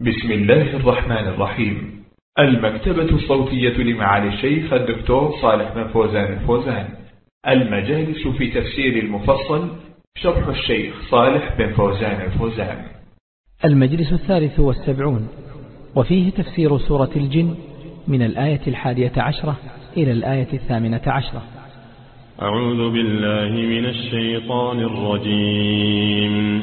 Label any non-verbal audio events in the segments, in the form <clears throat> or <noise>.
بسم الله الرحمن الرحيم. المكتبة الصوتية لمعالي الشيخ الدكتور صالح بن فوزان الفوزان. المجالس في تفسير المفصل شرح الشيخ صالح بن فوزان الفوزان. المجلس الثالث والسبعون. وفيه تفسير سورة الجن من الآية الحادية عشرة إلى الآية الثامنة عشرة. أعوذ بالله من الشيطان الرجيم.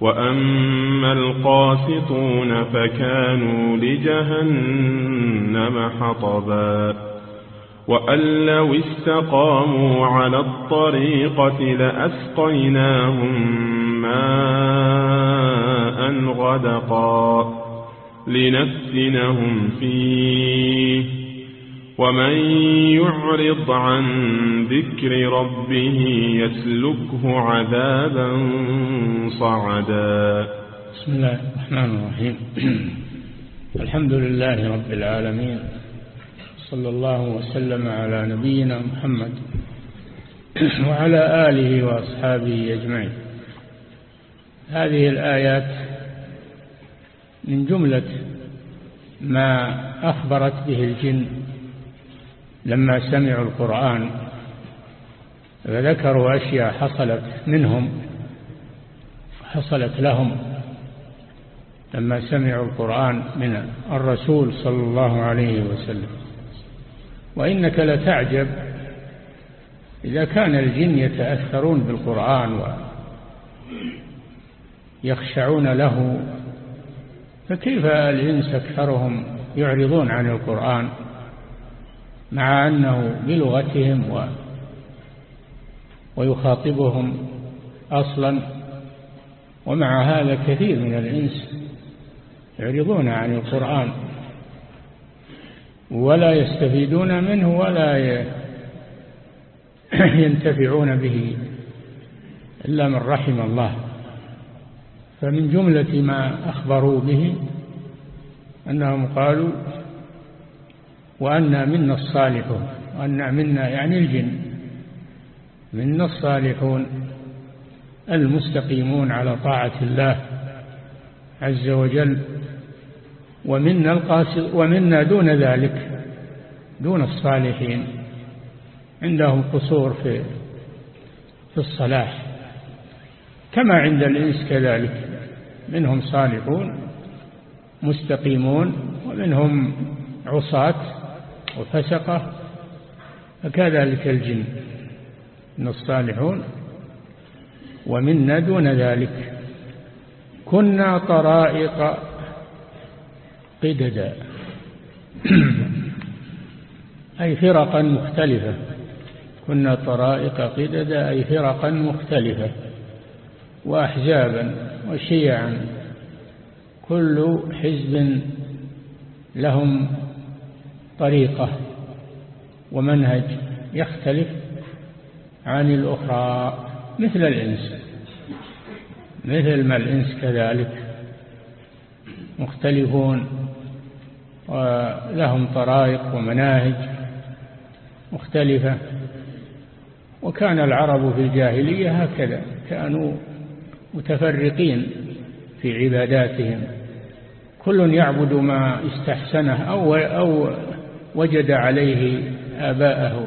وأما القاسطون فكانوا لجهنم حطبا. وأن لو استقاموا على الطريقة لأسقيناهم ماء غدقا لنفتنهم فيه. ومن يعرض عن ذكر ربه يسلكه عذابا صعدا. بسم الله الرحمن الرحيم. <clears throat> الحمد لله رب العالمين. صلى الله وسلم على نبينا محمد وعلى آله وأصحابه أجمعين. هذه الآيات من جملة ما أخبرت به الجن لما سمعوا القرآن فذكروا أشياء حصلت منهم حصلت لهم. لما سمعوا القرآن من الرسول صلى الله عليه وسلم. وإنك لتعجب إذا كان الجن يتأثرون بالقرآن ويخشعون له فكيف الإنس أكثرهم يعرضون عن القرآن؟ مع أنه بلغتهم و ويخاطبهم أصلا. ومع هذا كثير من الإنس يعرضون عن القرآن ولا يستفيدون منه ولا <clears throat> ينتفعون به إلا من رحم الله. فمن جملة ما أخبروا به أنهم قالوا وأنا منا الصالحون وأنا منا يعني الجن. منا الصالحون المستقيمون على طاعة الله عز وجل ومنا القاسط ومنا دون ذلك دون الصالحين. عندهم قصور في في الصلاح. كما عند الإنس كذلك. منهم صالحون مستقيمون ومنهم عصاة. وفسقة فكذلك الجن من الصالحون ومنا دون ذلك. كنا طرائق قددا <clears throat> أي فرقا مختلفة. كنا طرائق قددا أي فرقا مختلفة. وأحزابا وشيعا كل حزب لهم طريقة ومنهج يختلف عن الأخرى مثل الإنس. مثل ما الإنس كذلك مختلفون ولهم طرائق ومناهج مختلفة. وكان العرب في الجاهلية هكذا كانوا متفرقين في عباداتهم. كل يعبد ما استحسنه أو, أو وجد عليه آباءه.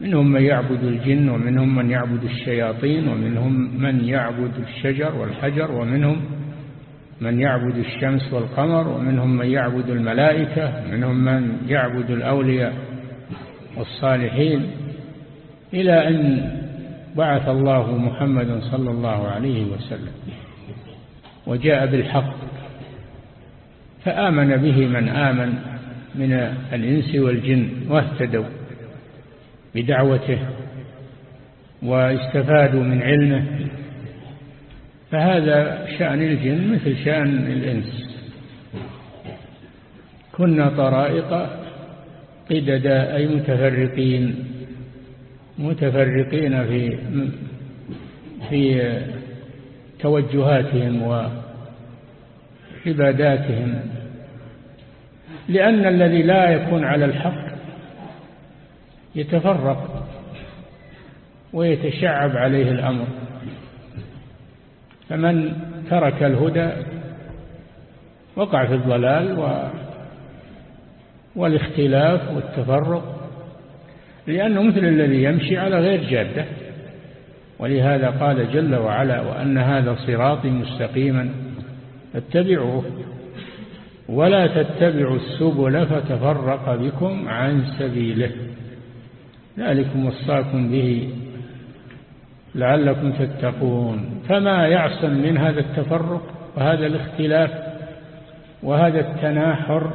منهم من يعبد الجن ومنهم من يعبد الشياطين ومنهم من يعبد الشجر والحجر ومنهم من يعبد الشمس والقمر ومنهم من يعبد الملائكة ومنهم من يعبد الأولياء والصالحين إلى أن بعث الله محمدا صلى الله عليه وسلم وجاء بالحق فآمن به من آمن. من الإنس والجن واهتدوا بدعوته واستفادوا من علمه فهذا شأن الجن مثل شأن الإنس. كنا طرائق قددا أي متفرقين متفرقين في في توجهاتهم وعباداتهم. لأن الذي لا يكون على الحق يتفرق ويتشعب عليه الأمر. فمن ترك الهدى وقع في الضلال و والاختلاف والتفرق لأنه مثل الذي يمشي على غير جادة. ولهذا قال جل وعلا وأن هذا صراطي مستقيما فاتبعوه. ولا تتبعوا السبل فتفرق بكم عن سبيله. ذلكم وصاكم به لعلكم تتقون. فما يعصم من هذا التفرق وهذا الاختلاف وهذا التناحر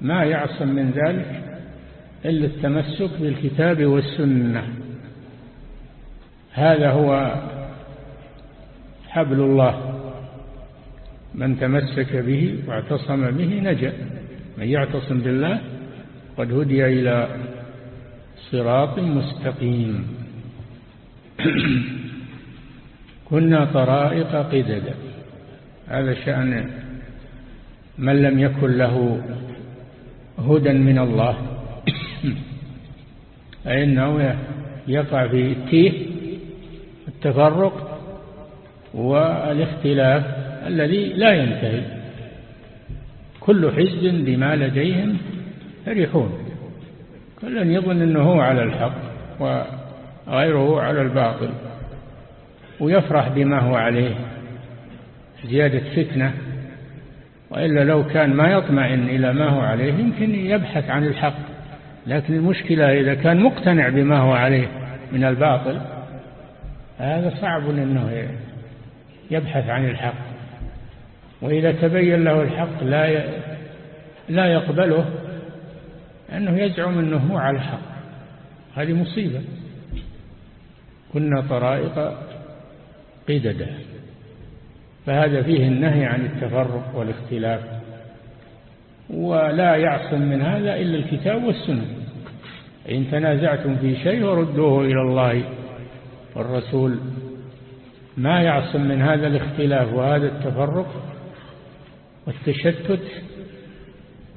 ما يعصم من ذلك إلا التمسك بالكتاب والسنة. هذا هو حبل الله. من تمسك به واعتصم به نجا. من يعتصم بالله قد هدي إلى صراط مستقيم. <clears throat> كنا طرائق قددا هذا شأن من لم يكن له هدى من الله. <clears throat> فإنه يقع في التيه التفرق والإختلاف. الذي لا ينتهي. كل حزب بما لديهم فرحون. كل يظن أنه هو على الحق وغيره على الباطل ويفرح بما هو عليه زيادة فتنة. وإلا لو كان ما يطمئن إلى ما هو عليه يمكن يبحث عن الحق. لكن المشكلة إذا كان مقتنع بما هو عليه من الباطل هذا صعب أنه يبحث عن الحق. وإذا تبين له الحق لا لا يقبله أنه يزعم أنه هو على الحق. هذه مصيبة. كنا طرائق قددا فهذا فيه النهي عن التفرق والاختلاف ولا يعصم من هذا إلا الكتاب والسنة. إن تنازعتم في شيء وردوه إلى الله والرسول ما يعصم من هذا الاختلاف وهذا التفرق. والتشتت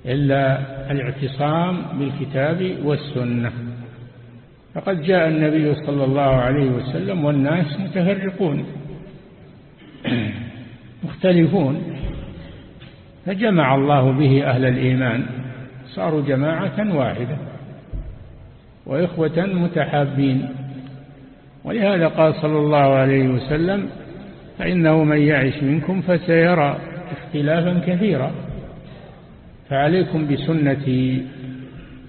إلا الاعتصام بالكتاب والسنة. فقد جاء النبي صلى الله عليه وسلم والناس متفرقون مختلفون فجمع الله به أهل الإيمان صاروا جماعة واحدة وإخوة متحابين. ولهذا قال صلى الله عليه وسلم فإنه من يعش منكم فسيرى. اختلافا كثيرا. فعليكم بسنتي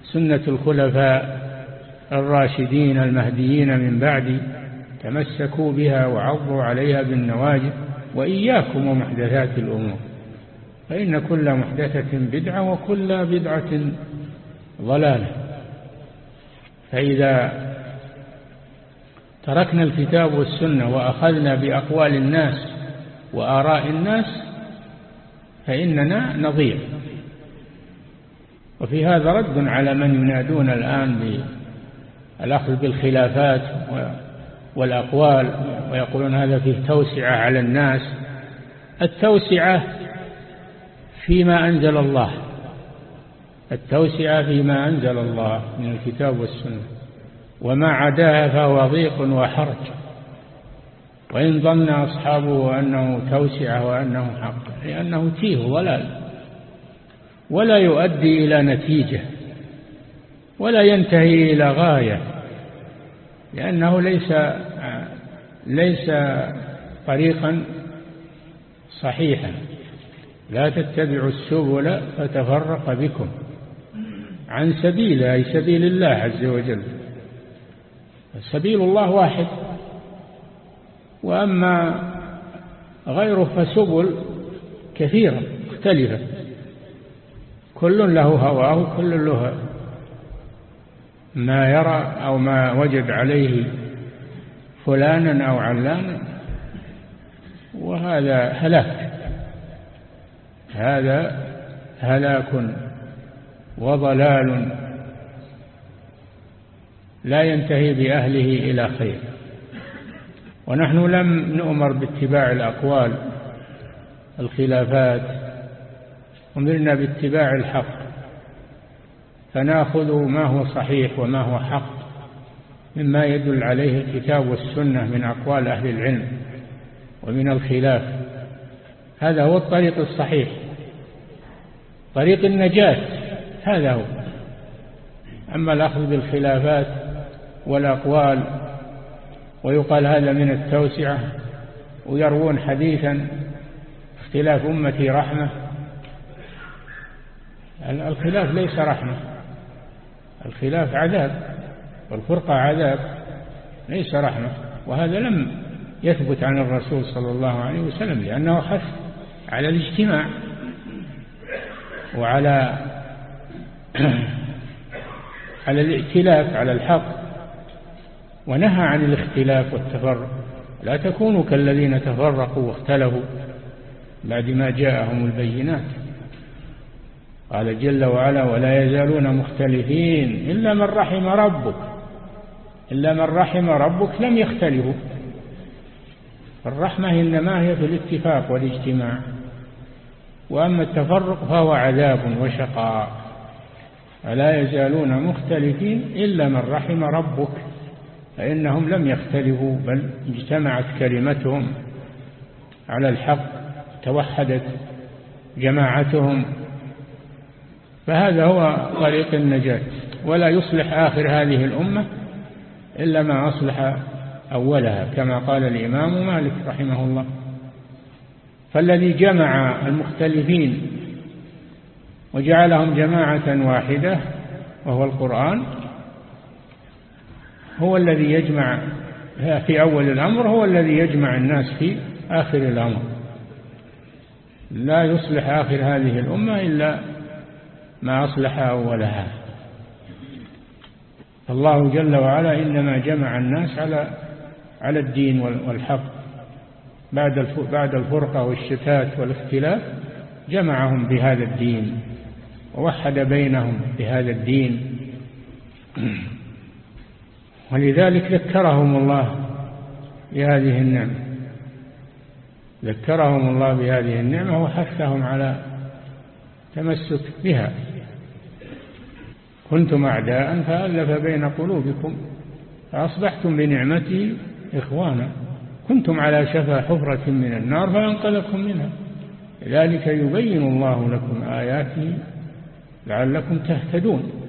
سنة الخلفاء الراشدين المهديين من بعدي تمسكوا بها وعضوا عليها بالنواجذ وإياكم ومحدثات الأمور. فإن كل محدثة بدعة وكل بدعة ضلالة. فإذا تركنا الكتاب والسنة وأخذنا بأقوال الناس وآراء الناس فإننا نضيع. وفي هذا رد على من ينادون الآن بالأخذ بالخلافات والأقوال ويقولون هذا فيه توسعة على الناس. التوسعة فيما أنزل الله. التوسعة فيما أنزل الله من الكتاب والسنة. وما عداها فهو ضيق وحرج. وإن ظن أصحابه أنه توسعة وأنه حق لأنه تيه ضلال ولا يؤدي إلى نتيجة ولا ينتهي إلى غاية لأنه ليس ليس طريقا صحيحا. لا تتبعوا السبل فتفرق بكم عن سبيله أي سبيل الله عز وجل. سبيل الله واحد. وأما غيره فسبل كثيرة مختلفة. كل له هواه كل له ما يرى أو ما وجد عليه فلانا أو علانا. وهذا هلاك. هذا هلاك وضلال لا ينتهي بأهله إلى خير. ونحن لم نؤمر باتباع الأقوال الخلافات. أمرنا باتباع الحق. فنأخذ ما هو صحيح وما هو حق مما يدل عليه الكتاب والسنة من أقوال أهل العلم ومن الخلاف. هذا هو الطريق الصحيح. طريق النجاة هذا هو. أما الأخذ بالخلافات والأقوال ويقال هذا من التوسعة ويروون حديثا اختلاف أمتي رحمة. الخلاف ليس رحمة الخلاف عذاب والفرقة عذاب ليس رحمة. وهذا لم يثبت عن الرسول صلى الله عليه وسلم لأنه حث على الاجتماع وعلى <clears throat> على الائتلاف على الحق. ونهى عن الاختلاف والتفرق. لا تكونوا كالذين تفرقوا واختلفوا بعد ما جاءهم البينات. قال جل وعلا ولا يزالون مختلفين إلا من رحم ربك إلا من رحم ربك لم يختلفوا. الرحمة إنما هي في الاتفاق والاجتماع وأما التفرق فهو عذاب وشقاء. فلا يزالون مختلفين إلا من رحم ربك. فإنهم لم يختلفوا بل اجتمعت كلمتهم على الحق توحدت جماعتهم. فهذا هو طريق النجاة. ولا يصلح آخر هذه الأمة إلا ما أصلح أولها كما قال الإمام مالك رحمه الله. فالذي جمع المختلفين وجعلهم جماعة واحدة وهو القرآن هو الذي يجمع في أول الأمر هو الذي يجمع الناس في آخر الأمر. لا يصلح آخر هذه الأمة إلا ما أصلح أولها. الله جل وعلا إنما جمع الناس على على الدين والحق. بعد بعد الفرقة والشتات والاختلاف جمعهم بهذا الدين ووحد بينهم بهذا الدين. ولذلك ذكرهم الله بهذه النعمة. ذكرهم الله بهذه النعمة وحثهم على تمسك بها. كنتم أعداء فألف بين قلوبكم فأصبحتم بنعمته إخوانا. كنتم على شفا حفرة من النار فأنقذكم منها. لذلك يبين الله لكم آياته لعلكم تهتدون.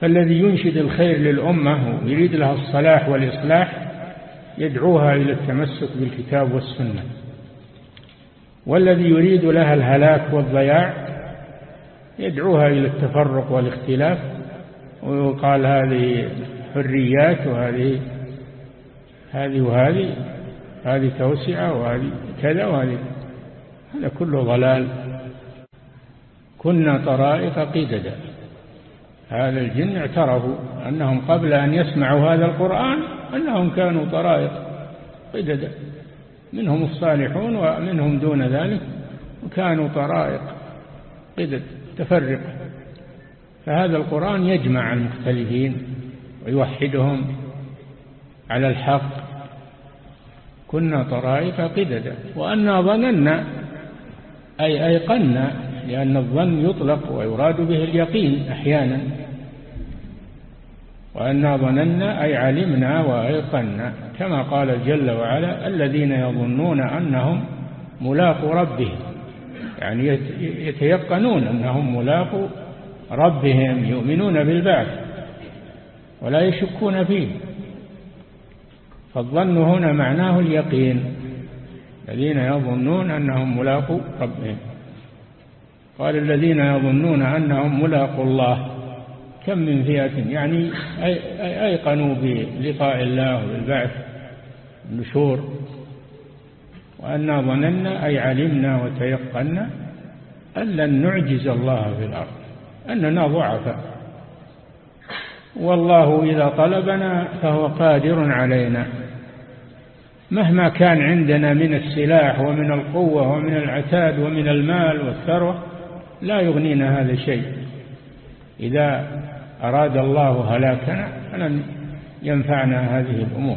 فالذي ينشد الخير للأمة ويريد لها الصلاح والإصلاح يدعوها إلى التمسك بالكتاب والسنة. والذي يريد لها الهلاك والضياع يدعوها إلى التفرق والاختلاف ويقال هذه حريات وهذه هذه وهذه هذه توسعة وهذه كذا وهذه. هذا كله ضلال. كنا طرائق قددا هذا الجن اعترفوا أنهم قبل أن يسمعوا هذا القرآن أنهم كانوا طرائق قددا منهم الصالحون ومنهم دون ذلك وكانوا طرائق قدد تفرق فهذا القرآن يجمع المختلفين ويوحدهم على الحق. كنا طرائق قددا وأنا ظننا أي أيقنا لأن الظن يطلق ويراد به اليقين أحيانا. وأنا ظننا أي علمنا وأيقنا كما قال جل وعلا الذين يظنون أنهم ملاقوا ربهم يعني يتيقنون أنهم ملاقوا ربهم يؤمنون بالبعث ولا يشكون فيه. فالظن هنا معناه اليقين الذين يظنون أنهم ملاقوا ربهم. قال الذين يظنون أنهم ملاقوا الله كم من فئة؟ يعني أيقنوا بلقاء الله وبالبعث النشور وأنا ظننا أي علمنا وتيقنا أن لن نعجز الله في الأرض أننا ضعفاء. والله إذا طلبنا فهو قادر علينا. مهما كان عندنا من السلاح ومن القوة ومن العتاد ومن المال والثروة لا يغنينا هذا شيء. إذا أراد الله هلاكنا فلن ينفعنا هذه الأمور.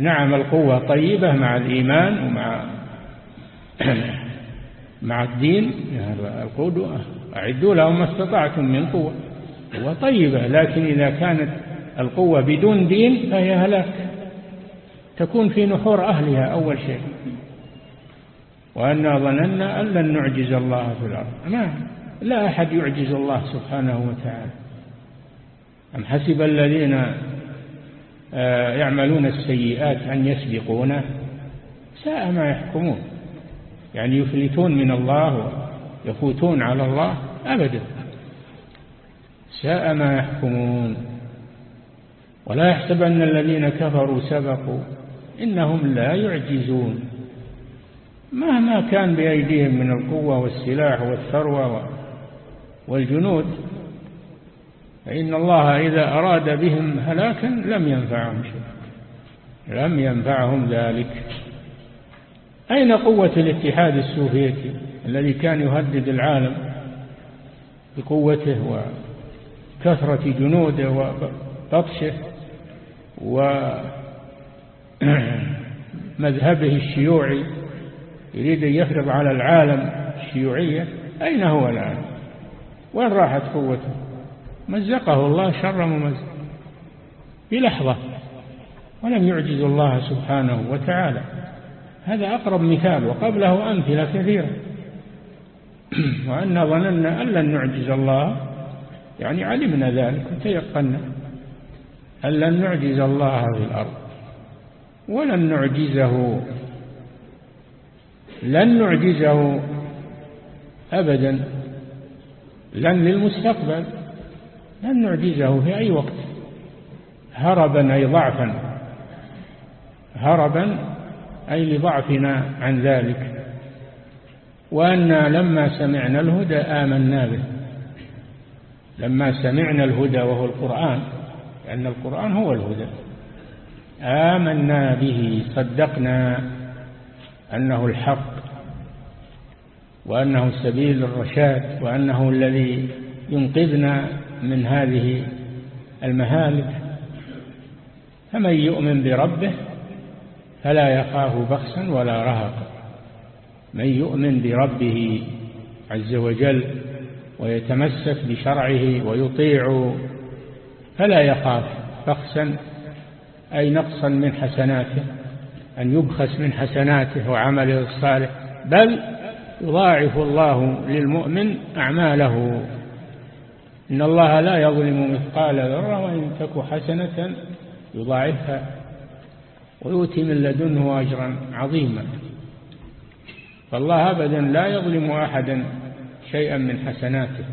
نعم القوة طيبة مع الإيمان ومع <clears throat> مع الدين. القوة أعدوا لهم ما استطعتم من قوة. قوة طيبة لكن إذا كانت القوة بدون دين فهي هلاك. تكون في نحور أهلها أول شيء. وأنا ظننا أن لن نعجز الله في الأرض. ما لا أحد يعجز الله سبحانه وتعالى. أم حسب الذين آه، يعملون السيئات أن يسبقونه؟ ساء ما يحكمون. يعني يفلتون من الله ويفوتون على الله أبدا. ساء ما يحكمون. ولا يحسبن الذين كفروا سبقوا. إنهم لا يعجزون. مهما كان بأيديهم من القوة والسلاح والثروة والجنود فإن الله إذا أراد بهم هلاكا لم ينفعهم شيء لم ينفعهم ذلك. أين قوة الاتحاد السوفيتي الذي كان يهدد العالم بقوته وكثرة جنوده وبطشه ومذهبه <clears throat> الشيوعي؟ يريد أن يفرض على العالم الشيوعية أين هو الآن؟ وين راحت قوته؟ مزقه الله شر ممزق. في لحظة ولم يعجز الله سبحانه وتعالى. هذا أقرب مثال وقبله أمثلة كثيرة. <clears throat> وأن ظننا أن لن نعجز الله يعني علمنا ذلك وتيقنا أن لن نعجز الله في الأرض. ولن نعجزه لن نعجزه أبدا لن للمستقبل لن نعجزه في أي وقت. هربا أي ضعفا هربا أي لضعفنا عن ذلك. وأنا لما سمعنا الهدى آمنا به. لما سمعنا الهدى وهو القرآن لأن القرآن هو الهدى. آمنا به صدقنا. أنه الحق وأنه سبيل الرشاد وأنه الذي ينقذنا من هذه المهالك فمن يؤمن بربه فلا يخاف بخسا ولا رهقا من يؤمن بربه عز وجل ويتمسك بشرعه ويطيع فلا يخاف بخسا أي نقصا من حسناته. أن يبخس من حسناته وعمله الصالح بل يضاعف الله للمؤمن أعماله. إن الله لا يظلم مثقال ذرة وإن تك حسنة يضاعفها ويؤتي من لدنه أجرا عظيما. فالله أبدا لا يظلم أحدا شيئا من حسناته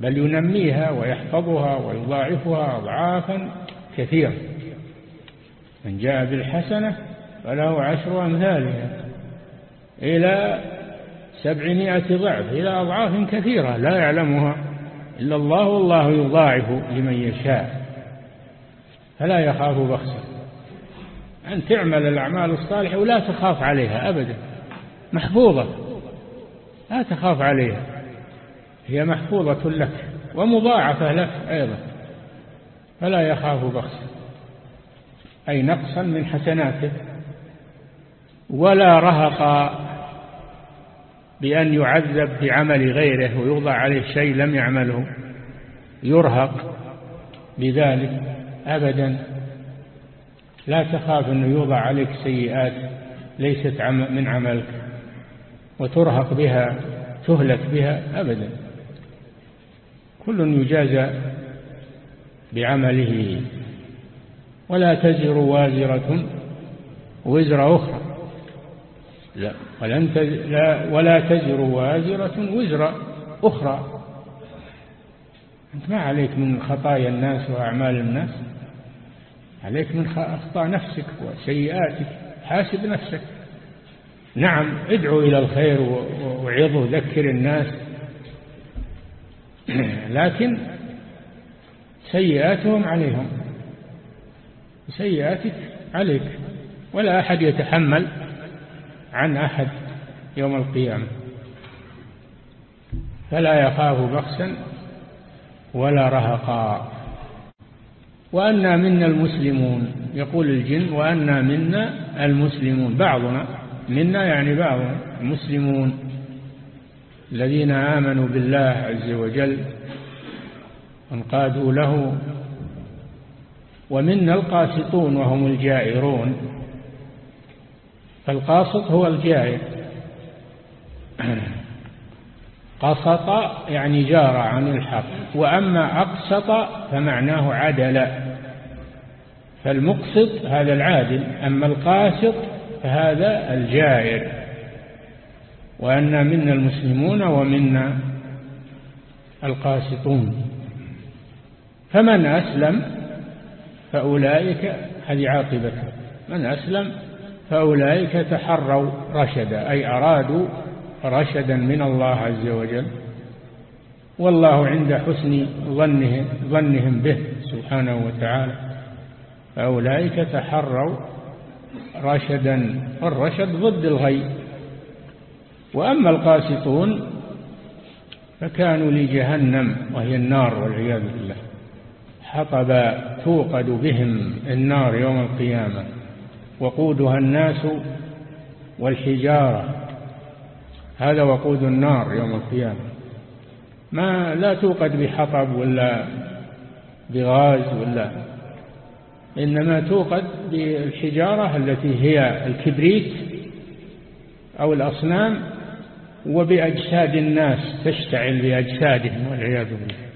بل ينميها ويحفظها ويضاعفها أضعافا كثيرة. من جاء بالحسنة فله عشر أمثالها إلى سبعمائة ضعف إلى أضعاف كثيرة لا يعلمها إلا الله والله يضاعف لمن يشاء فلا يخاف بخسا أن تعمل الأعمال الصالحة ولا تخاف عليها أبدا محفوظة لا تخاف عليها هي محفوظة لك ومضاعفة لك أيضا فلا يخاف بخسا أي نقصا من حسناته ولا رهق بأن يعذب بعمل غيره ويوضع عليه شيء لم يعمله يرهق بذلك أبدا. لا تخاف أنه يوضع عليك سيئات ليست من عملك وترهق بها تهلك بها أبدا. كل يجازى بعمله. ولا تزر وازرة وزر أخرى. لا. ولن لا ولا تزر وازرة وزر أخرى. أنت ما عليك من خطايا الناس وأعمال الناس. عليك من أخطاء نفسك وسيئاتك. حاسب نفسك. نعم ادعو إلى الخير وعظه ذكر الناس. <clears throat> لكن سيئاتهم عليهم. سيئاتك عليك. ولا أحد يتحمل عن أحد يوم القيامة. فلا يخاف بخسا ولا رهقا. وأنا منا المسلمون يقول الجن وأنا منا المسلمون. بعضنا منا يعني بعضنا المسلمون الذين آمنوا بالله عز وجل وانقادوا له ومنا القاسطون وهم الجائرون. فالقاسط هو الجائر. <clears throat> قسط يعني جار عن الحق وأما أقسط فمعناه عدل. فالمقسط هذا العادل أما القاسط فهذا الجائر. وأن منا المسلمون ومنا القاسطون. فمن أسلم؟ فأولئك هذه عاقبته من أسلم؟ فأولئك تحروا رشدا أي أرادوا رشدا من الله عز وجل. والله عند حسن ظنهم, ظنهم به سبحانه وتعالى. فأولئك تحروا رشدا والرشد ضد الغي. وأما القاسطون فكانوا لجهنم وهي النار والعياذ بالله. حطب توقد بهم النار يوم القيامة وقودها الناس والحجارة. هذا وقود النار يوم القيامة. ما لا توقد بحطب ولا بغاز ولا إنما توقد بالحجارة التي هي الكبريت أو الأصنام وبأجساد الناس تشتعل بأجسادهم والعياذ بالله.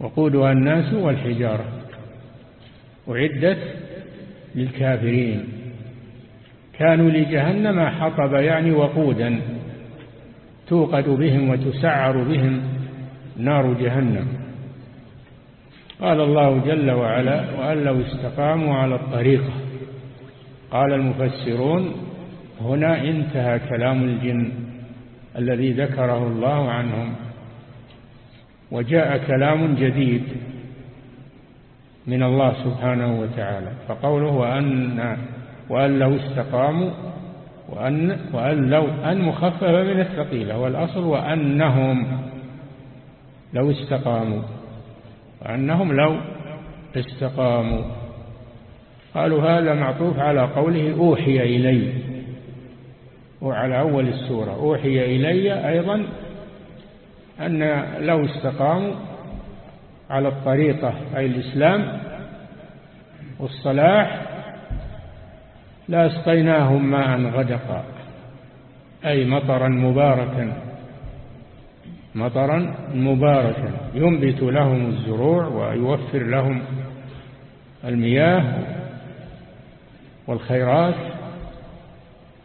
وقودها الناس والحجارة. أعدت للكافرين. كانوا لجهنم حطب يعني وقودا. توقد بهم وتسعر بهم نار جهنم. قال الله جل وعلا وأن لو استقاموا على الطريقة قال المفسرون هنا انتهى كلام الجن الذي ذكره الله عنهم. وجاء كلام جديد من الله سبحانه وتعالى. فقوله وأن, وأن لو استقاموا وأن, وأن لو أن مخففة من الثقيلة. والأصل وأنهم لو استقاموا. وأنهم لو استقاموا. قالوا هذا معطوف على قوله أوحي إلي. وعلى أول السورة أوحي إلي أيضا أن لو استقاموا على الطريقة أي الإسلام والصلاح لأسقيناهم ماء غدقا أي مطرا مباركا مطرا مباركا. ينبت لهم الزروع ويوفر لهم المياه والخيرات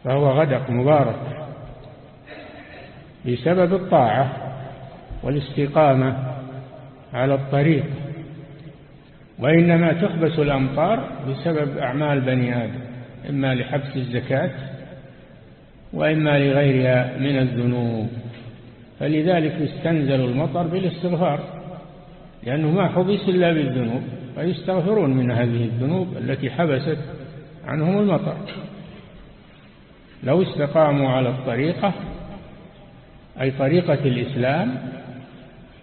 فهو غدق مبارك بسبب الطاعة والاستقامة على الطريق وإنما تحبس الأمطار بسبب أعمال بني آدم إما لحبس الزكاة وإما لغيرها من الذنوب. فلذلك يستنزل المطر بالاستغفار لأنه ما حبس إلا بالذنوب فيستغفرون من هذه الذنوب التي حبست عنهم المطر. لو استقاموا على الطريقة أي طريقة الإسلام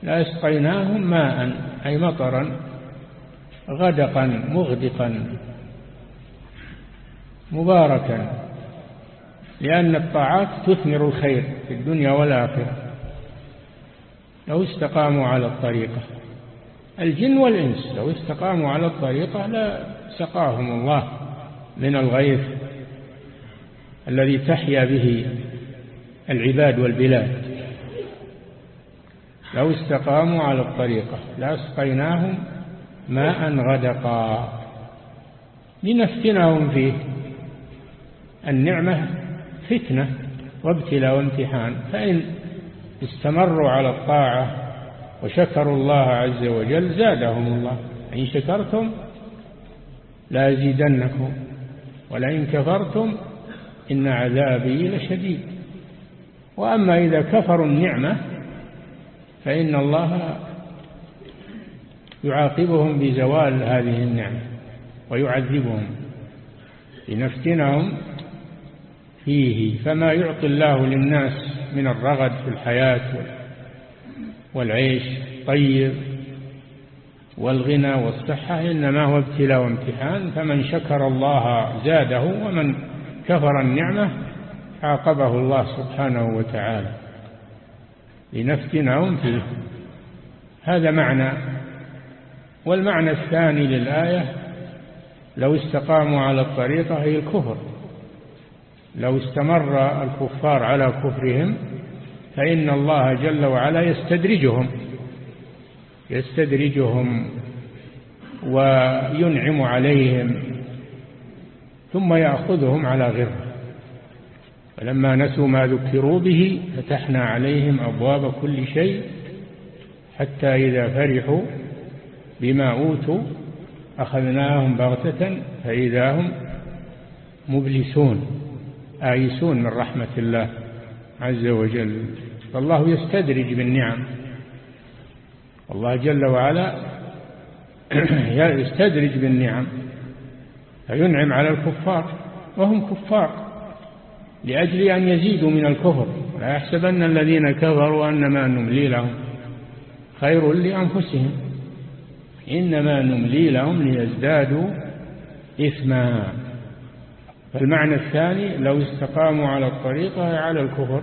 لأسقيناهم ماء أي مطرا غدقا مغدقا مباركا لأن الطاعات تثمر الخير في الدنيا والآخرة. لو استقاموا على الطريقة الجن والإنس لو استقاموا على الطريقة لا سقاهم الله من الغيث الذي تحيا به العباد والبلاد. لو استقاموا على الطريقة لأسقيناهم ماء غدقا. لنفتنهم فيه. النعمة فتنة وابتلاء وامتحان. فإن استمروا على الطاعة وشكروا الله عز وجل زادهم الله. إن شكرتم لازيدنكم. ولئن كفرتم إن عذابي لشديد. وأما إذا كفروا النعمة فإن الله يعاقبهم بزوال هذه النعمة ويعذبهم لنفتنهم فيه فما يعطي الله للناس من الرغد في الحياة والعيش طيب والغنى والصحة إنما هو ابتلاء وامتحان فمن شكر الله زاده ومن كفر النعمة عاقبه الله سبحانه وتعالى. لنفتنهم فيه. هذا معنى. والمعنى الثاني للآية لو استقاموا على الطريقة هي الكفر. لو استمر الكفار على كفرهم فإن الله جل وعلا يستدرجهم. يستدرجهم وينعم عليهم ثم يأخذهم على غره فلما نسوا ما ذكروا به فتحنا عليهم أبواب كل شيء حتى إذا فرحوا بما أوتوا أخذناهم بغتة فإذا هم مبلسون آيسون من رحمة الله عز وجل. فالله يستدرج بالنعم. الله جل وعلا <clears throat> يستدرج بالنعم فينعم على الكفار وهم كفار. لأجل أن يزيدوا من الكفر. لا يحسبن الذين كفروا أنما نملي لهم. خير لأنفسهم. إنما نملي لهم ليزدادوا إثما. فالمعنى الثاني لو استقاموا على الطريقة على الكفر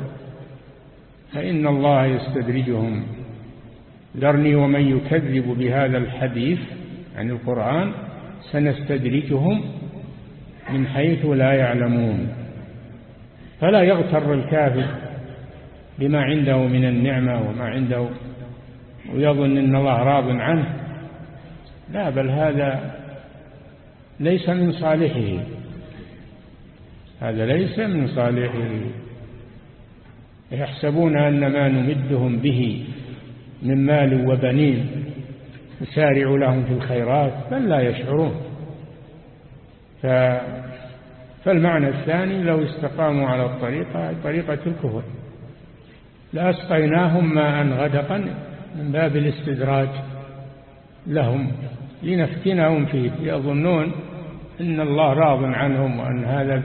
فإن الله يستدرجهم. ذرني ومن يكذب بهذا الحديث عن القرآن سنستدرجهم من حيث لا يعلمون. فلا يغتر الكافر بما عنده من النعمة وما عنده ويظن أن الله راض عنه. لا بل هذا ليس من صالحه. هذا ليس من صالحه. يحسبون أن ما نمدهم به من مال وبنين نسارع لهم في الخيرات بل لا يشعرون. ف فالمعنى الثاني لو استقاموا على الطريقة طريقة الكفر. لأسقيناهم ماء غدقا من باب الاستدراج لهم لنفتنهم فيه. يظنون إن الله راض عنهم وأن هذا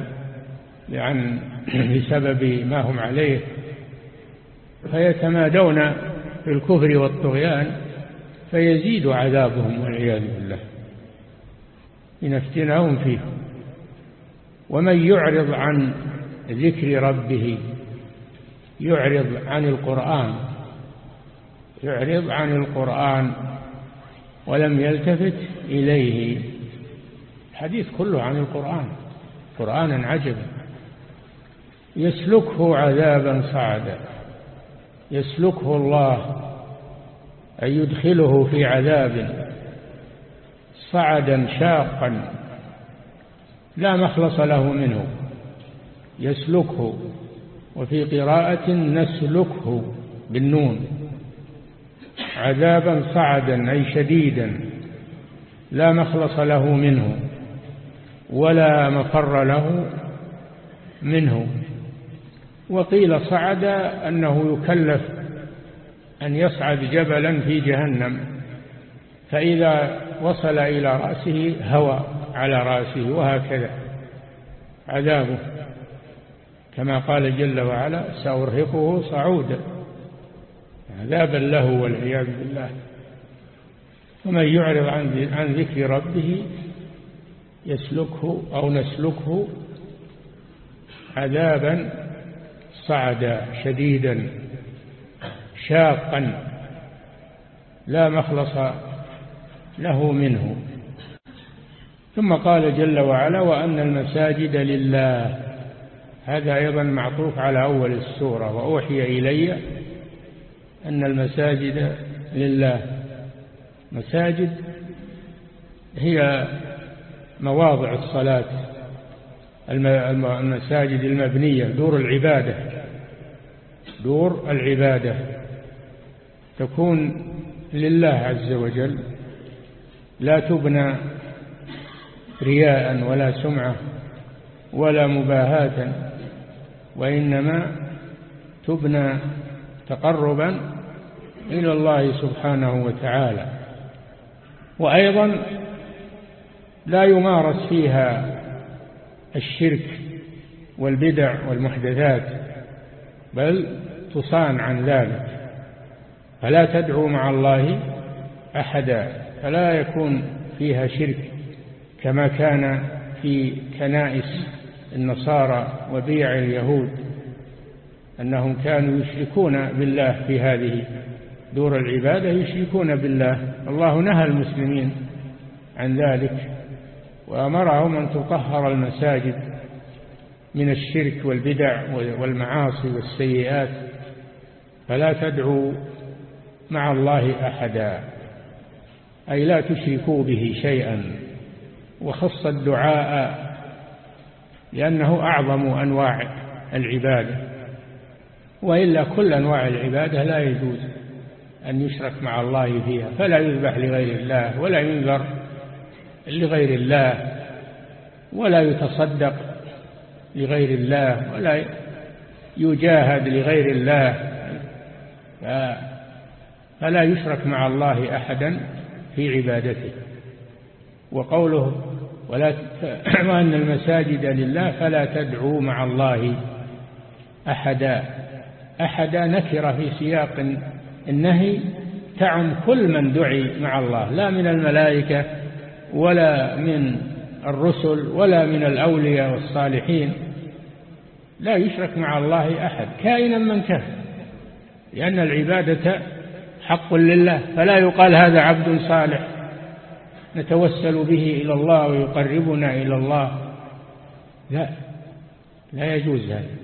عن بسبب <clears throat> ما هم عليه. فيتمادون في الكفر والطغيان فيزيد عذابهم والعياذ بالله. لنفتنهم فيه. ومن يعرض عن ذكر ربه يعرض عن القرآن يعرض عن القرآن ولم يلتفت إليه. الحديث كله عن القرآن قرآنا عجبا. يسلكه عذابا صعدا. يسلكه الله أن يدخله في عذاب صعدا شاقا. لا مخلص له منه. يسلكه. وفي قراءة نسلكه بالنون. عذابا صعدا أي شديدا. لا مخلص له منه. ولا مفر له منه. وقيل صعد أنه يكلف أن يصعد جبلا في جهنم. فإذا وصل إلى رأسه هوى على رأسه وهكذا. عذابه. كما قال جل وعلا سأرهقه صعودا عذابا له والعياذ بالله. ومن يعرض عن ذكر ربه يسلكه أو نسلكه عذابا صعدا شديدا شاقا. لا مخلص له منه. ثم قال جل وعلا وأن المساجد لله. هذا أيضا معطوف على أول السورة. وأوحي إلي أن المساجد لله. مساجد هي مواضع الصلاة. المساجد المبنية دور العبادة. دور العبادة. تكون لله عز وجل. لا تبنى رياء ولا سمعة ولا مباهاة وإنما تبنى تقربا إلى الله سبحانه وتعالى. وأيضا لا يمارس فيها الشرك والبدع والمحدثات بل تصان عن ذلك. فلا تدعو مع الله أحدا. فلا يكون فيها شرك كما كان في كنائس النصارى وبيع اليهود أنهم كانوا يشركون بالله في هذه دور العبادة يشركون بالله. الله نهى المسلمين عن ذلك وأمرهم أن تطهر المساجد من الشرك والبدع والمعاصي والسيئات. فلا تدعوا مع الله أحدا. أي لا تشركوا به شيئا وخص الدعاء لأنه أعظم أنواع العبادة. وإلا كل أنواع العبادة لا يجوز أن يشرك مع الله فيها فلا يذبح لغير الله ولا ينذر لغير الله ولا يتصدق لغير الله ولا يجاهد لغير الله. فلا يشرك مع الله أحدا. في عبادته. وقوله ولا وأن المساجد لله فلا تدعوا مع الله أحدا. أحدا نكر في سياق النهي تعم كل من دعي مع الله لا من الملائكة ولا من الرسل ولا من الأولياء والصالحين. لا يشرك مع الله أحد كائنا من كان لأن العبادة حق لله فلا يقال هذا عبد صالح. نتوسل به إلى الله ويقربنا إلى الله. لا لا يجوز هذا.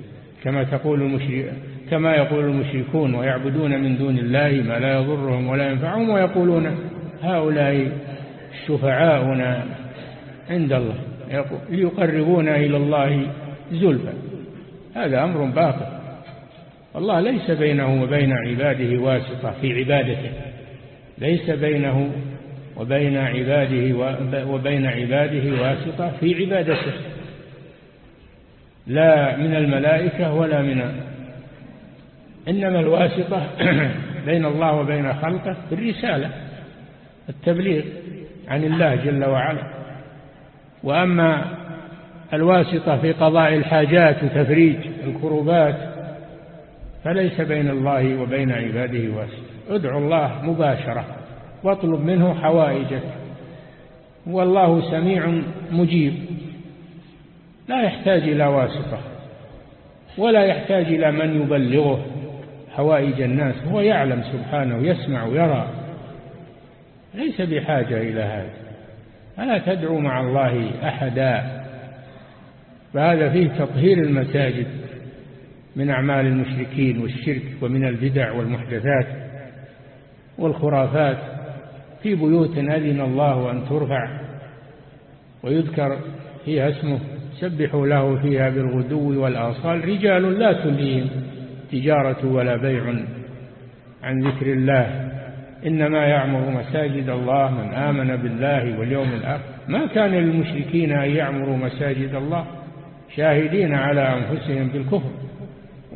كما تقول المشرك كما يقول المشركون ويعبدون من دون الله ما لا يضرهم ولا ينفعهم ويقولون هؤلاء شفعاؤنا عند الله. ليقربونا إلى الله زلفا هذا أمر باطل. الله ليس بينه وبين عباده واسطة في عبادته. ليس بينه وبين عباده وبين عباده واسطة في عبادته. لا من الملائكة ولا من إنما الواسطة <clears throat> بين الله وبين خلقه الرسالة التبليغ عن الله جل وعلا. وأما الواسطة في قضاء الحاجات وتفريج الكروبات فليس بين الله وبين عباده واسطة ادعو الله مباشرة واطلب منه حوائجك. والله سميع مجيب. لا يحتاج إلى واسطة ولا يحتاج إلى من يبلغه. حوائج الناس هو يعلم سبحانه يسمع ويرى. ليس بحاجة إلى هذا. ألا تدعو مع الله أحدا؟ فهذا فيه تطهير المساجد. من أعمال المشركين والشرك ومن البدع والمحدثات والخرافات في بيوت أذن الله أن ترفع ويذكر فيها اسمه سبحوا له فيها بالغدو والآصال رجال لا تلهيهم تجارة ولا بيع عن ذكر الله. إنما يعمر مساجد الله من آمن بالله واليوم الآخر. ما كان للمشركين أن يعمروا مساجد الله؟ شاهدين على أنفسهم بالكفر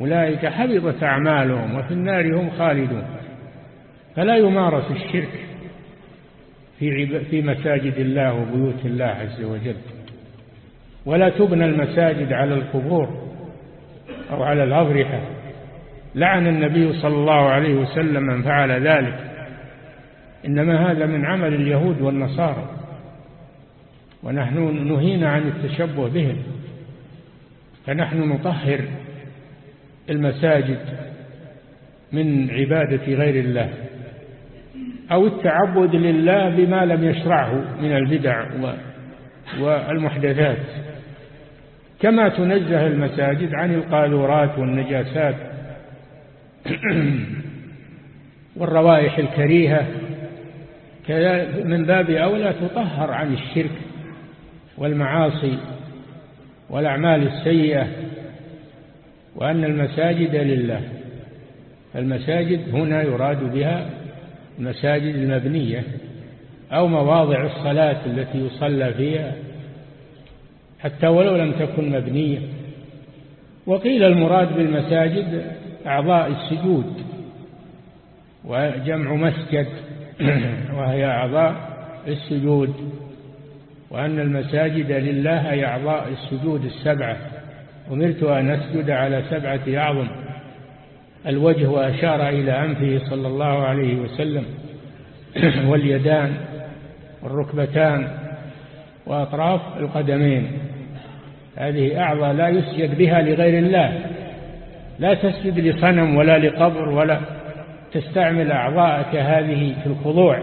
أولئك حبطت أعمالهم وفي النار هم خالدون. فلا يمارس الشرك في في مساجد الله وبيوت الله عز وجل. ولا تبنى المساجد على القبور أو على الأضرحة. لعن النبي صلى الله عليه وسلم من فعل ذلك. إنما هذا من عمل اليهود والنصارى. ونحن نهينا عن التشبه بهم. فنحن نطهر المساجد من عبادة غير الله أو التعبد لله بما لم يشرعه من البدع والمحدثات. كما تنزه المساجد عن القاذورات والنجاسات <clears throat> والروائح الكريهة من باب أولى تطهر عن الشرك والمعاصي والأعمال السيئة. وأن المساجد لله. المساجد هنا يراد بها المساجد المبنية أو مواضع الصلاة التي يصلى فيها حتى ولو لم تكن مبنية. وقيل المراد بالمساجد أعضاء السجود وجمع مسجد <clears throat> وهي أعضاء السجود وأن المساجد لله أي أعضاء السجود السبعة. أمرت أن أسجد على سبعة أعظم. الوجه وأشار إلى أنفه صلى الله عليه وسلم. <clears throat> واليدان والركبتان وأطراف القدمين. هذه أعضى لا يسجد بها لغير الله. لا تسجد لصنم ولا لقبر ولا تستعمل أعضاءك هذه في الخضوع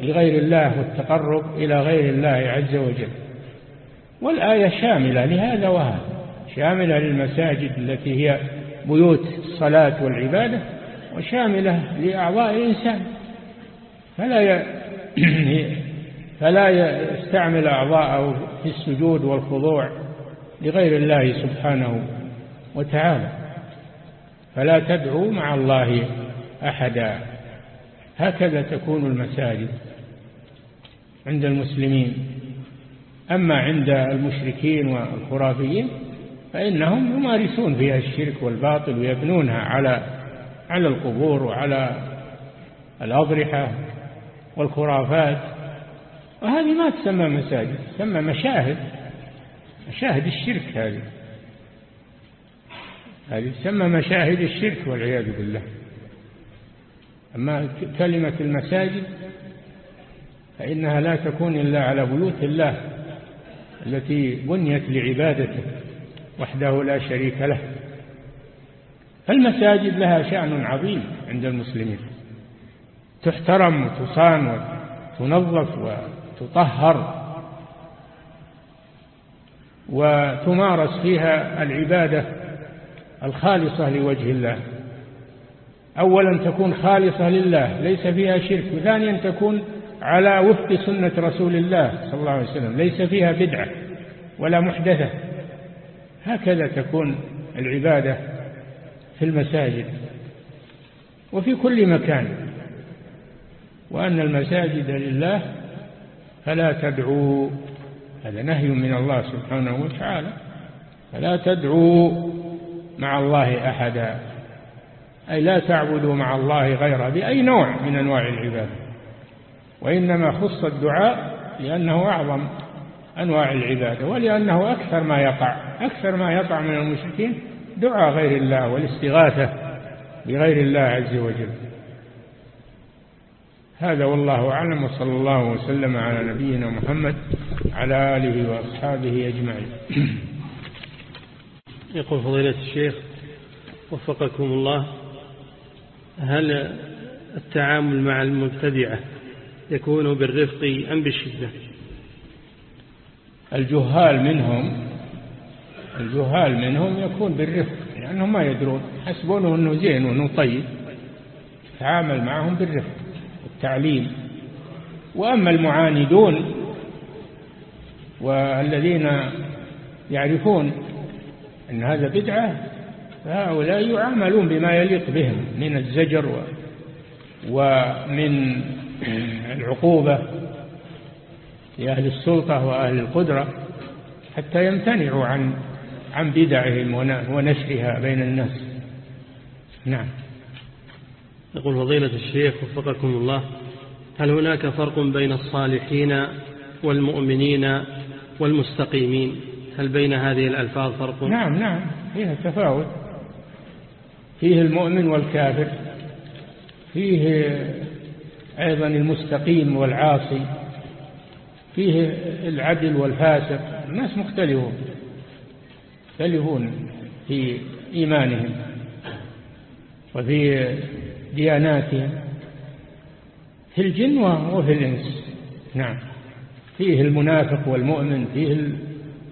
لغير الله والتقرب إلى غير الله عز وجل. والآية شاملة لهذا وهذا. شاملة للمساجد التي هي بيوت الصلاة والعبادة وشاملة لأعضاء الإنسان. فلا. <clears throat> فلا يستعمل أعضاءه في السجود والخضوع لغير الله سبحانه وتعالى. فلا تدعوا مع الله أحدا. هكذا تكون المساجد عند المسلمين. أما عند المشركين والخرافيين فإنهم يمارسون فيها الشرك والباطل ويبنونها على على القبور وعلى الأضرحة والخرافات. وهذه ما تسمى مساجد تسمى مشاهد مشاهد الشرك هذه. هذه تسمى مشاهد الشرك والعياذ بالله. أما كلمة المساجد فإنها لا تكون إلا على بيوت الله التي بنيت لعبادته. وحده لا شريك له. فالمساجد لها شأن عظيم عند المسلمين. تحترم وتصان وتنظف وتطهر وتمارس فيها العبادة الخالصة لوجه الله. أولا تكون خالصة لله ليس فيها شرك. وثانيا تكون على وفق سنة رسول الله صلى الله عليه وسلم ليس فيها بدعة ولا محدثة. هكذا تكون العبادة في المساجد وفي كل مكان. وأن المساجد لله فلا تدعوا هذا نهي من الله سبحانه وتعالى فلا تدعوا مع الله أحدا أي لا تعبدوا مع الله غيره بأي نوع من أنواع العبادة. وإنما خص الدعاء لأنه أعظم. أنواع العبادة ولأنه أكثر ما يقع أكثر ما يقع من المشركين دعاء غير الله والاستغاثة بغير الله عز وجل. هذا والله أعلم وصلى الله وسلم على نبينا محمد على آله وأصحابه أجمعين. يقول فضيلة الشيخ وفقكم الله هل التعامل مع المبتدعة يكون بالرفق أم بالشدة؟ الجهال منهم الجهال منهم يكون بالرفق لأنهم ما يدرون يحسبونه أنه زين وأنه طيب تعامل معهم بالرفق والتعليم وأما المعاندون والذين يعرفون أن هذا بدعة فهؤلاء يعاملون بما يليق بهم من الزجر ومن العقوبة. لأهل السلطة وأهل القدرة حتى يمتنعوا عن عن بدعهم ونشرها بين الناس. نعم. يقول فضيلة الشيخ وفقكم الله هل هناك فرق بين الصالحين والمؤمنين والمستقيمين؟ هل بين هذه الألفاظ فرق؟ نعم نعم. فيها تفاوت. فيه المؤمن والكافر فيه أيضا المستقيم والعاصي. فيه العدل والفاسق الناس مختلفون مختلفون في إيمانهم وفي دياناتهم في الجن وفي الإنس. نعم. فيه المنافق والمؤمن فيه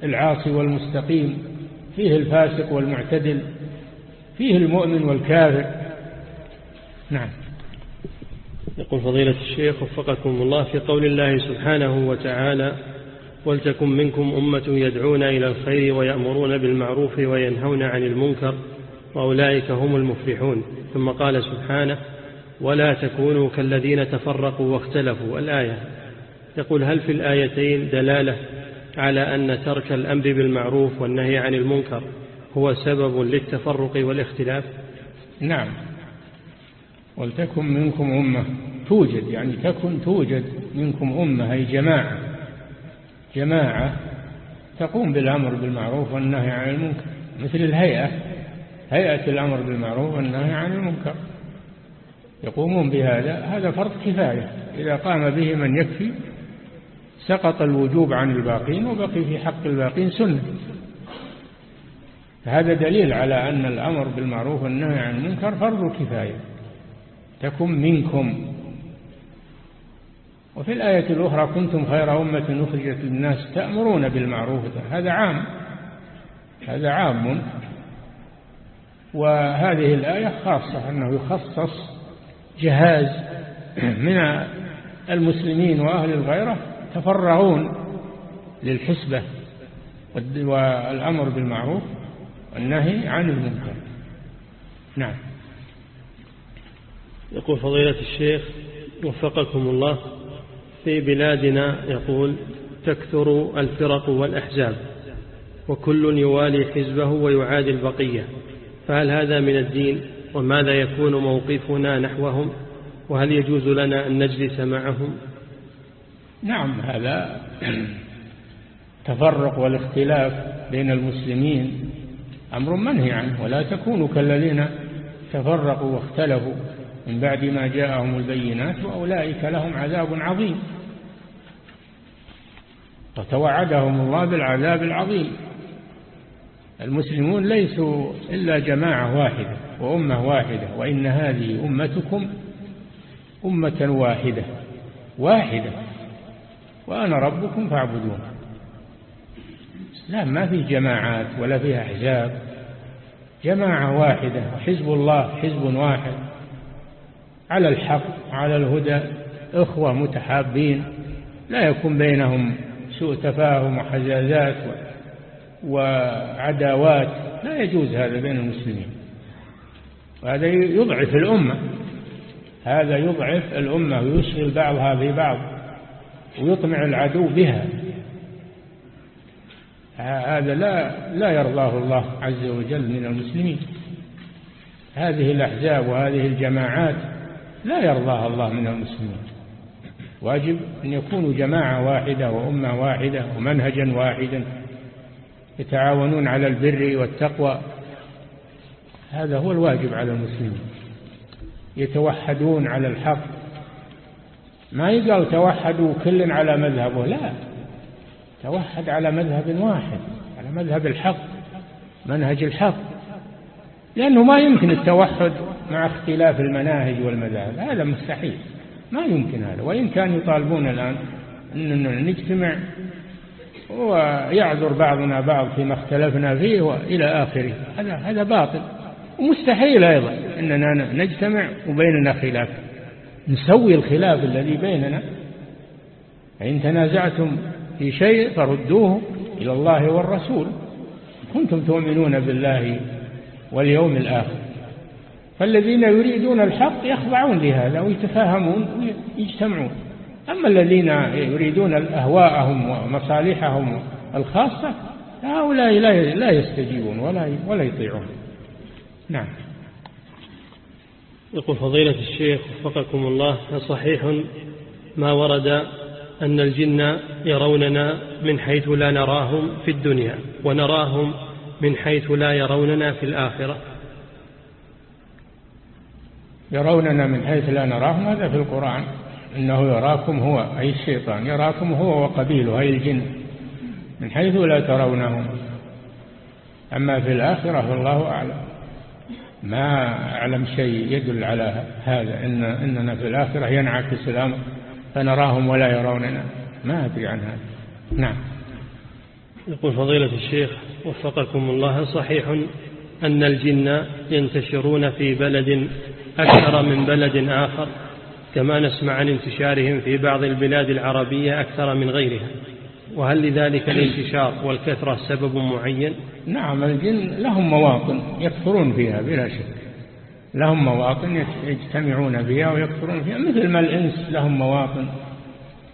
العاصي والمستقيم فيه الفاسق والمعتدل فيه المؤمن والكافر. نعم. يقول فضيلة الشيخ وفقكم الله في قول الله سبحانه وتعالى ولتكن منكم أمة يدعون إلى الخير ويأمرون بالمعروف وينهون عن المنكر وأولئك هم المفلحون. ثم قال سبحانه ولا تكونوا كالذين تفرقوا واختلفوا. الآية يقول هل في الآيتين دلالة على أن ترك الأمر بالمعروف والنهي عن المنكر هو سبب للتفرق والاختلاف؟ نعم. ولتكن منكم أمة. توجد يعني تكن توجد منكم أمة أي جماعة. جماعة تقوم بالأمر بالمعروف والنهي عن المنكر مثل الهيئة. هيئة الأمر بالمعروف والنهي عن المنكر. يقومون بهذا هذا فرض كفاية. إذا قام به من يكفي سقط الوجوب عن الباقين وبقي في حق الباقين سنة. هذا دليل على أن الأمر بالمعروف والنهي عن المنكر فرض كفاية. تكن منكم. وفي الآية الأخرى كنتم خير أمة أخرجت للناس تأمرون بالمعروف. هذا عام. هذا عام. وهذه الآية خاصة أنه يخصص جهاز من المسلمين وأهل الغيرة تفرغون للحسبة والأمر بالمعروف والنهي عن المنكر. نعم. يقول فضيلة الشيخ وفقكم الله في بلادنا يقول تكثر الفرق والأحزاب وكل يوالي حزبه ويعادي البقية فهل هذا من الدين؟ وماذا يكون موقفنا نحوهم؟ وهل يجوز لنا أن نجلس معهم؟ نعم هذا تفرق والاختلاف بين المسلمين أمر منهي عنه ولا تكونوا كالذين تفرقوا واختلفوا. من بعد ما جاءهم البينات وأولئك لهم عذاب عظيم. وتوعدهم الله بالعذاب العظيم. المسلمون ليسوا إلا جماعة واحدة وأمة واحدة وإن هذه أمتكم أمة واحدة واحدة. وأنا ربكم فاعبدون. لا ما في جماعات ولا فيها أحزاب. جماعة واحدة وحزب الله حزب واحد. على الحق على الهدى. إخوة متحابين لا يكون بينهم سوء تفاهم وحزازات وعداوات. لا يجوز هذا بين المسلمين. وهذا يضعف الأمة. هذا يضعف الأمة ويشغل بعضها ببعض ويطمع العدو بها. هذا لا لا يرضاه الله عز وجل من المسلمين. هذه الأحزاب وهذه الجماعات لا يرضاها الله من المسلمين. واجب أن يكونوا جماعة واحدة وأمة واحدة ومنهجا واحدا يتعاونون على البر والتقوى. هذا هو الواجب على المسلمين. يتوحدون على الحق. ما يقال توحدوا كل على مذهبه لا. توحد على مذهب واحد على مذهب الحق منهج الحق. لأنه ما يمكن التوحد. مع اختلاف المناهج والمذاهب. هذا مستحيل. ما يمكن هذا. وإن كانوا يطالبون الآن أننا نجتمع ويعذر بعضنا بعض فيما اختلفنا فيه وإلى آخره. هذا هذا باطل. ومستحيل أيضا أننا نجتمع وبيننا خلاف. نسوي الخلاف الذي بيننا. فإن تنازعتم في شيء فردوه إلى الله والرسول. كنتم تؤمنون بالله واليوم الآخر. فالذين يريدون الحق يخضعون لهذا ويتفاهمون ويجتمعون. أما الذين يريدون أهواءهم ومصالحهم الخاصة هؤلاء لا يستجيبون ولا ولا يطيعون. نعم. يقول فضيلة الشيخ وفقكم الله صحيح ما ورد أن الجن يروننا من حيث لا نراهم في الدنيا ونراهم من حيث لا يروننا في الآخرة. يروننا من حيث لا نراهم هذا في القرآن. إنه يراكم هو أي الشيطان يراكم هو وقبيله أي الجن. من حيث لا ترونهم. أما في الآخرة فالله أعلم. ما أعلم شيء يدل على هذا. إن إننا في الآخرة ينعكس الأمر فنراهم ولا يروننا. ما أدري عن هذا. نعم. يقول فضيلة الشيخ وفقكم الله صحيح أن الجن ينتشرون في بلد أكثر من بلد آخر كما نسمع عن انتشارهم في بعض البلاد العربية أكثر من غيرها. وهل لذلك الانتشار والكثرة سبب معين؟ نعم الجن لهم مواطن يكثرون فيها بلا شك. لهم مواطن يجتمعون فيها ويكثرون فيها. مثل ما الإنس لهم مواطن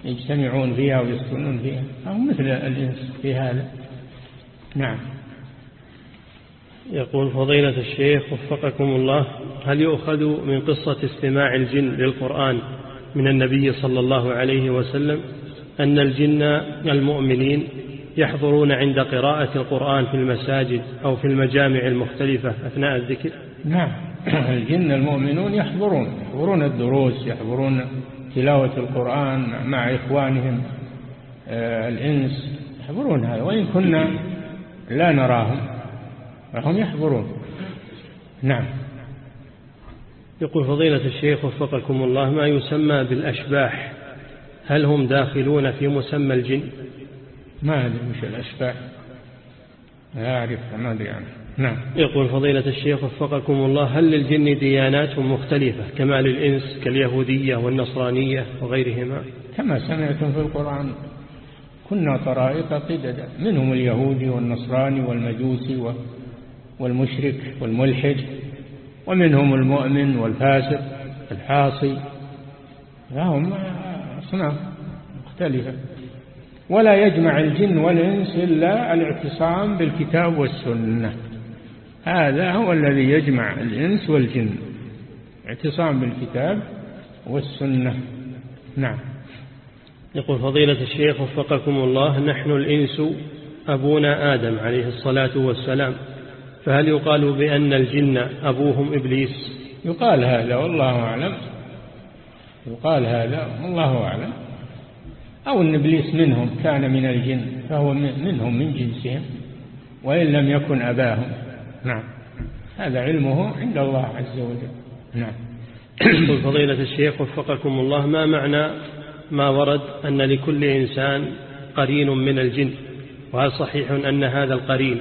يجتمعون فيها ويسكنون فيها. أو مثل الإنس في هذا. نعم. يقول فضيلة الشيخ وفقكم الله هل يؤخذ من قصة استماع الجن للقرآن من النبي صلى الله عليه وسلم أن الجن المؤمنين يحضرون عند قراءة القرآن في المساجد أو في المجامع المختلفة أثناء الذكر؟ نعم. <clears throat> الجن المؤمنون يحضرون يحضرون الدروس يحضرون تلاوة القرآن مع إخوانهم آه، الإنس يحضرون هذا وإن كنا لا نراهم. فهم يحضرون. نعم. يقول فضيلة الشيخ وفقكم الله ما يسمى بالأشباح؟ هل هم داخلون في مسمى الجن؟ ما أدري مش الأشباح. لا أعرف ما أدري عنه نعم. يقول فضيلة الشيخ وفقكم الله هل للجن ديانات مختلفة كما للإنس كاليهودية والنصرانية وغيرهما؟ كما سمعتم في القرآن كنا طرائق قددا منهم اليهودي والنصراني والمجوسي والمشرك والملحد ومنهم المؤمن والفاسق الحاصي. لهم أصناف مختلفة. ولا يجمع الجن والإنس إلا الاعتصام بالكتاب والسنة. هذا هو الذي يجمع الإنس والجن. اعتصام بالكتاب والسنة. نعم. يقول فضيلة الشيخ وفقكم الله نحن الإنس أبونا آدم عليه الصلاة والسلام. فهل يقال بأن الجن أبوهم إبليس؟ يقال هذا والله أعلم. يقال هذا والله أعلم. أو أن إبليس منهم كان من الجن فهو منهم من جنسهم وإن لم يكن أباهم. نعم. هذا علمه عند الله عز وجل. نعم. <coughs> فضيلة الشيخ وفقكم الله ما معنى ما ورد أن لكل إنسان قرين من الجن؟ وهل صحيح أن هذا القرين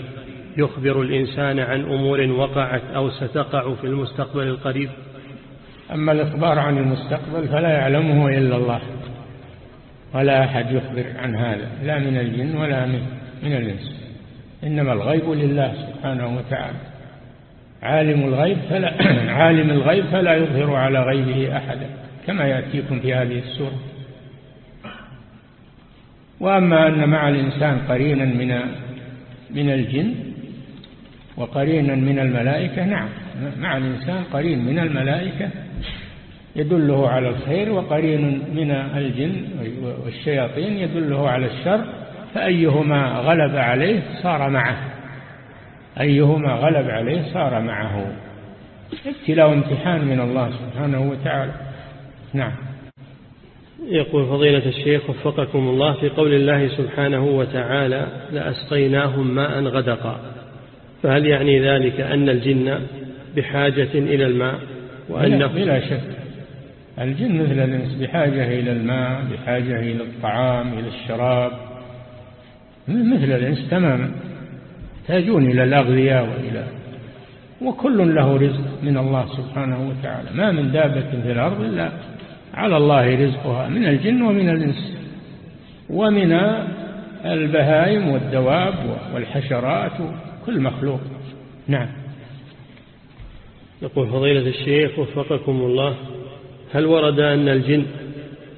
يخبر الإنسان عن أمور وقعت أو ستقع في المستقبل القريب؟ أما الإخبار عن المستقبل فلا يعلمه إلا الله ولا أحد يخبر عن هذا لا من الجن ولا من, من الإنس. إنما الغيب لله سبحانه وتعالى. عالم الغيب فلا <clears throat> عالم الغيب فلا يظهر على غيبه أحدا كما يأتيكم في هذه السورة. وأما أن مع الإنسان قرينا من من الجن وقرينا من الملائكة نعم. مع الإنسان قرين من الملائكة يدله على الخير وقرين من الجن والشياطين يدله على الشر فأيهما غلب عليه صار معه. أيهما غلب عليه صار معه. ابتلاء امتحان من الله سبحانه وتعالى. نعم. يقول فضيلة الشيخ وفقكم الله في قول الله سبحانه وتعالى لأسقيناهم ماء غدقا. فهل يعني ذلك أن الجن بحاجة إلى الماء وأنه بلا شك. الجن مثل الإنس بحاجة إلى الماء بحاجة إلى الطعام إلى الشراب. مثل الإنس تماما. يحتاجون إلى الأغذية وإلى وكل له رزق من الله سبحانه وتعالى. ما من دابة في الأرض إلا على الله رزقها من الجن ومن الإنس ومن البهائم والدواب والحشرات كل مخلوق. نعم. يقول فضيلة الشيخ وفقكم الله هل ورد أن الجن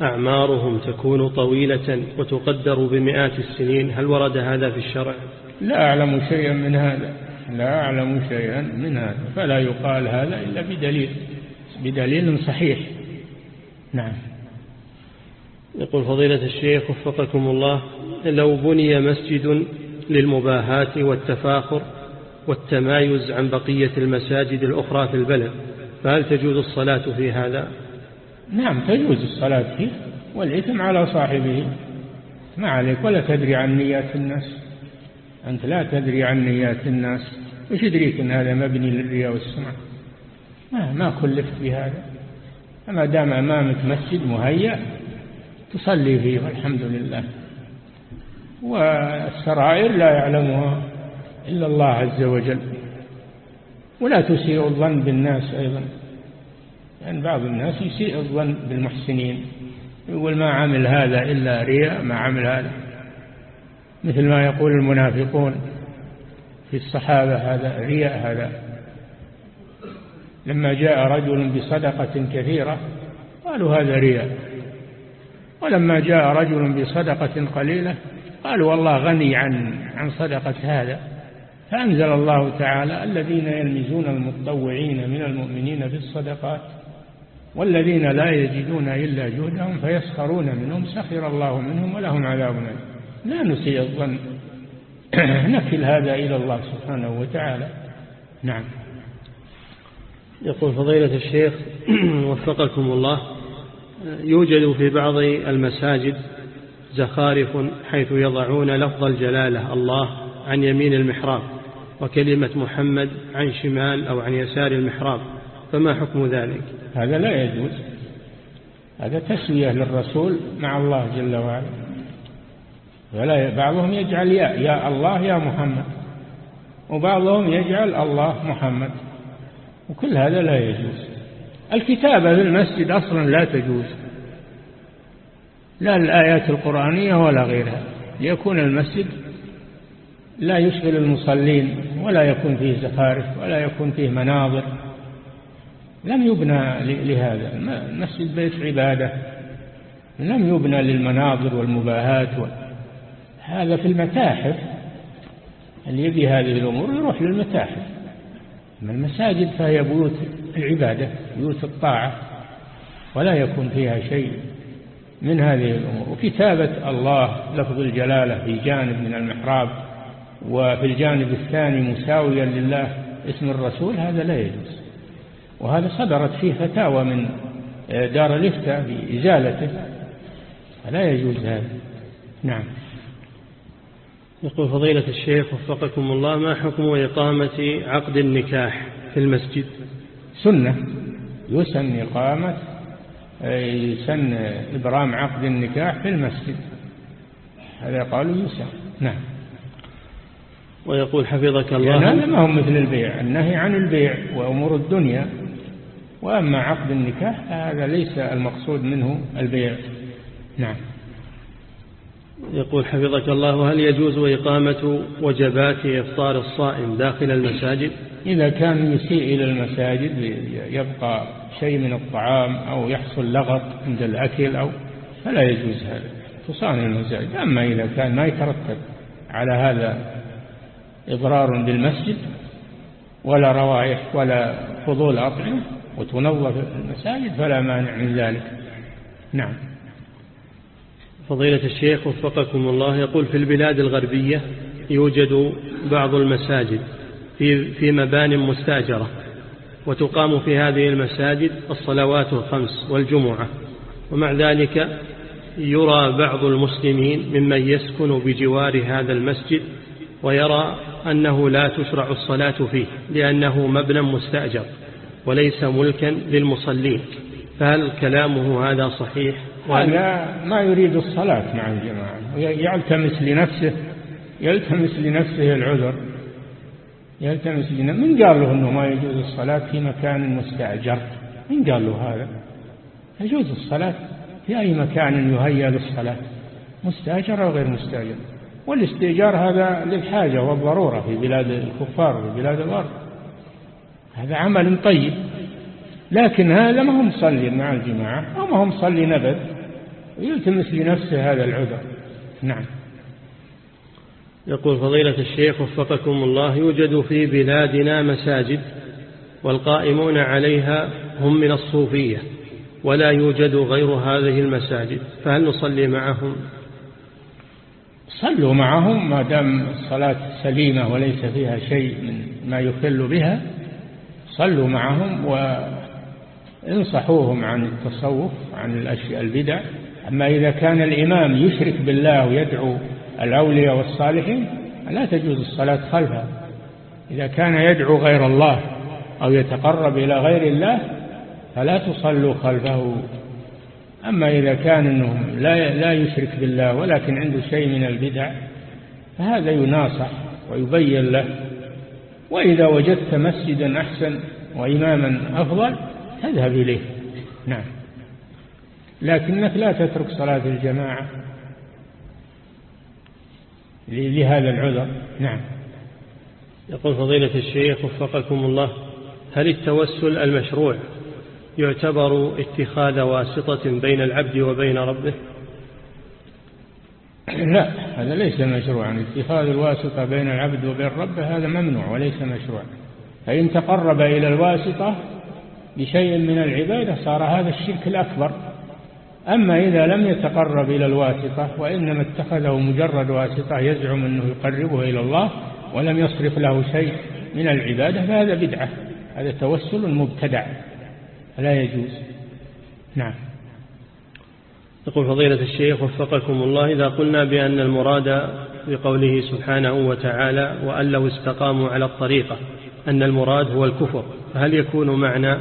أعمارهم تكون طويلة وتقدر بمئات السنين؟ هل ورد هذا في الشرع؟ لا أعلم شيئا من هذا. لا أعلم شيئا من هذا. فلا يقال هذا إلا بدليل بدليل صحيح. نعم. يقول فضيلة الشيخ وفقكم الله لو بني مسجد للمباهاة والتفاخر والتمايز عن بقية المساجد الأخرى في البلد فهل تجوز الصلاة في هذا؟ نعم تجوز الصلاة فيه والإثم على صاحبه. ما عليك ولا تدري عن نيات الناس. أنت لا تدري عن نيات الناس. وش يدريك أن هذا مبني للرياء والسمعة ما, ما كلفت بهذا. ما دام أمامك مسجد مهيأ تصلي فيه والحمد لله. والسرائر لا يعلمها إلا الله عز وجل. ولا تسيء الظن بالناس أيضا لأن يعني بعض الناس يسيء الظن بالمحسنين يقول ما عمل هذا إلا رياء ما عمل هذا. مثل ما يقول المنافقون في الصحابة هذا رياء هذا. لما جاء رجل بصدقة كثيرة قالوا هذا رياء. ولما جاء رجل بصدقة قليلة قالوا والله غني عن عن صدقة هذا فأنزل الله تعالى الذين يلمزون المتطوعين من المؤمنين في الصدقات والذين لا يجدون إلا جهدهم فيسخرون منهم سخر الله منهم ولهم عذاب لا نسيء الظن. <clears throat> نكل هذا إلى الله سبحانه وتعالى. نعم. يقول فضيلة الشيخ <clears throat> وفقكم الله يوجد في بعض المساجد زخارف حيث يضعون لفظ الجلالة الله عن يمين المحراب وكلمة محمد عن شمال أو عن يسار المحراب. فما حكم ذلك؟ هذا لا يجوز. هذا تسوية للرسول مع الله جل وعلا. ولا بعضهم يجعل يا يا الله يا محمد وبعضهم يجعل الله محمد. وكل هذا لا يجوز. الكتابة في المسجد أصلا لا تجوز. لا الآيات القرآنية ولا غيرها. ليكون المسجد لا يشغل المصلين ولا يكون فيه زخارف ولا يكون فيه مناظر. لم يبنى لهذا. المسجد بيت عبادة. لم يبنى للمناظر والمباهات هذا في المتاحف. اللي يبي هذه الأمور يروح للمتاحف. أما المساجد فهي بيوت العبادة بيوت الطاعة ولا يكون فيها شيء. من هذه الأمور. وكتابة الله لفظ الجلالة في جانب من المحراب وفي الجانب الثاني مساويا لله اسم الرسول هذا لا يجوز. وهذا صدرت فيه فتاوى من دار الإفتاء بإزالته فلا يجوز هذا. نعم. يقول فضيلة الشيخ وفقكم الله ما حكم إقامة عقد النكاح في المسجد؟ سنة. يسن إقامة يسن إبرام عقد النكاح في المسجد. هذا قالوا يسن نعم. ويقول حفظك الله. يعني هذا ما هو مثل البيع. النهي عن البيع وأمور الدنيا. وأما عقد النكاح هذا ليس المقصود منه البيع. نعم. يقول حفظك الله هل يجوز إقامة وجبات إفطار الصائم داخل المساجد؟ إذا كان يسيء إلى المساجد يبقى شيء من الطعام أو يحصل لغط عند الأكل أو فلا يجوز هذا. تصان المساجد. أما إذا كان ما يترتب على هذا إضرار بالمسجد ولا روائح ولا فضول أطعمة وتنظف المساجد فلا مانع من ذلك. نعم. فضيلة الشيخ وفقكم الله يقول في البلاد الغربية يوجد بعض المساجد في, في مبان مستاجرة وتقام في هذه المساجد الصلوات الخمس والجمعة. ومع ذلك يرى بعض المسلمين ممن يسكن بجوار هذا المسجد ويرى أنه لا تشرع الصلاة فيه لأنه مبنى مستأجر وليس ملكا للمصلين. فهل كلامه هذا صحيح؟ هذا ما يريد الصلاة مع الجماعة يلتمس لنفسه يلتمس لنفسه العذر. يلتمس لنفسه من قال له أنه ما يجوز الصلاة في مكان مستأجر؟ من قال له هذا؟ يجوز الصلاة في أي مكان يهيأ للصلاة مستأجر أو غير مستأجر؟ والاستئجار هذا للحاجة والضرورة في بلاد الكفار وفي بلاد الغرب. هذا عمل طيب لكن هذا ما هو مصلي مع الجماعة أو ما هو مصلي نبذ. يلتمس لنفسه هذا العذر. نعم. يقول فضيلة الشيخ وفقكم الله يوجد في بلادنا مساجد والقائمون عليها هم من الصوفية ولا يوجد غير هذه المساجد فهل نصلي معهم؟ صلوا معهم ما دام الصلاة سليمة وليس فيها شيء من ما يخل بها صلوا معهم وانصحوهم عن التصوف عن الأشياء البدع. أما إذا كان الإمام يشرك بالله ويدعو الأولياء والصالحين لا تجوز الصلاة خلفه إذا كان يدعو غير الله أو يتقرب إلى غير الله فلا تصلوا خلفه. أما إذا كان أنه لا, لا يشرك بالله ولكن عنده شيء من البدع فهذا يناصح ويبين له. وإذا وجدت مسجدا أحسن وإماما أفضل تذهب إليه. نعم. لكنك لا تترك صلاة الجماعة. لهذا العذر. نعم. يقول فضيلة الشيخ وفقكم الله هل التوسل المشروع يعتبر اتخاذ واسطة بين العبد وبين ربه؟ لا هذا ليس مشروعا. اتخاذ الواسطة بين العبد وبين ربه هذا ممنوع وليس مشروعا. فإن تقرب إلى الواسطة بشيء من العبادة صار هذا الشرك الأكبر. أما إذا لم يتقرب إلى الواسطة وإنما اتخذه مجرد واسطة يزعم أنه يقربه إلى الله ولم يصرف له شيء من العبادة فهذا بدعة هذا توسل مبتدع لا يجوز. نعم. يقول فضيلة الشيخ وفقكم الله إذا قلنا بأن المراد بقوله سبحانه وتعالى وأن لو استقاموا على الطريقة أن المراد هو الكفر فهل يكون معنى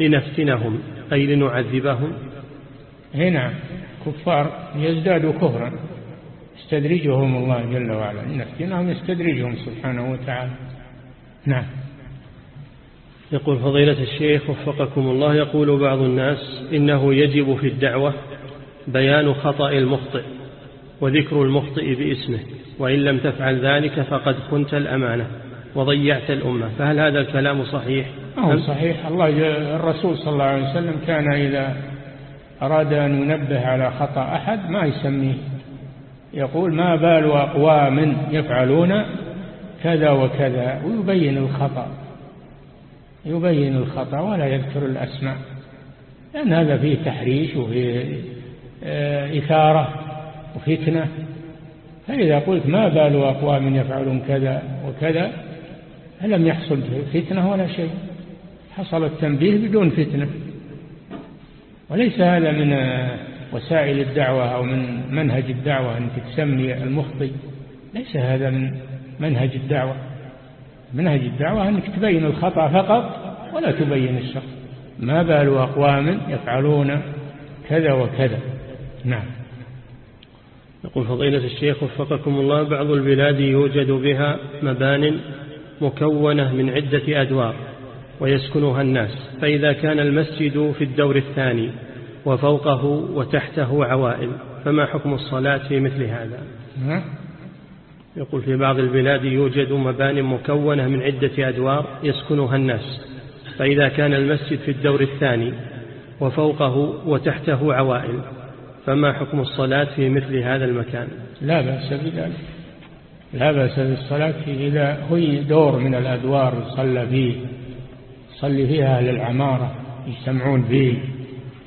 لنفتنهم أي لنعذبهم؟ هنا. كفار يزدادوا كفرا. يستدرجهم الله جل وعلا. لنفتنهم يستدرجهم سبحانه وتعالى. نعم. يقول فضيلة الشيخ وفقكم الله يقول بعض الناس إنه يجب في الدعوة بيان خطأ المخطئ وذكر المخطئ باسمه وإن لم تفعل ذلك فقد خنت الأمانة وضيعت الأمة. فهل هذا الكلام صحيح؟ هو صحيح. الله الرسول صلى الله عليه وسلم كان إذا أراد أن ينبه على خطأ أحد ما يسميه. يقول ما بال أقوام يفعلون كذا وكذا ويبين الخطأ. يبين الخطأ ولا يذكر الأسماء. لأن هذا فيه تحريش وفيه آه، إثارة وفتنة. فإذا قلت ما بال أقوام يفعلون كذا وكذا فلم يحصل فتنة ولا شيء. حصل التنبيه بدون فتنة. وليس هذا من وسائل الدعوة أو من منهج الدعوة أنك تسمي المخطئ. ليس هذا من منهج الدعوة. منهج الدعوة أنك تبين الخطأ فقط ولا تبين الشر. ما بال أقوام يفعلون كذا وكذا. نعم. يقول فضيلة الشيخ وفقكم الله بعض البلاد يوجد بها مبان مكونة من عدة أدوار. ويسكنها الناس فإذا كان المسجد في الدور الثاني وفوقه وتحته عوائل فما حكم الصلاة في مثل هذا. يقول في بعض البلاد يوجد مبان مكونة من عدة أدوار يسكنها الناس فإذا كان المسجد في الدور الثاني وفوقه وتحته عوائل فما حكم الصلاة في مثل هذا المكان؟ لا بأس بذلك. لا بأس بالصلاة إذا هي دور من الأدوار يصلى فيه. يصلي فيها أهل العمارة يجتمعون فيه.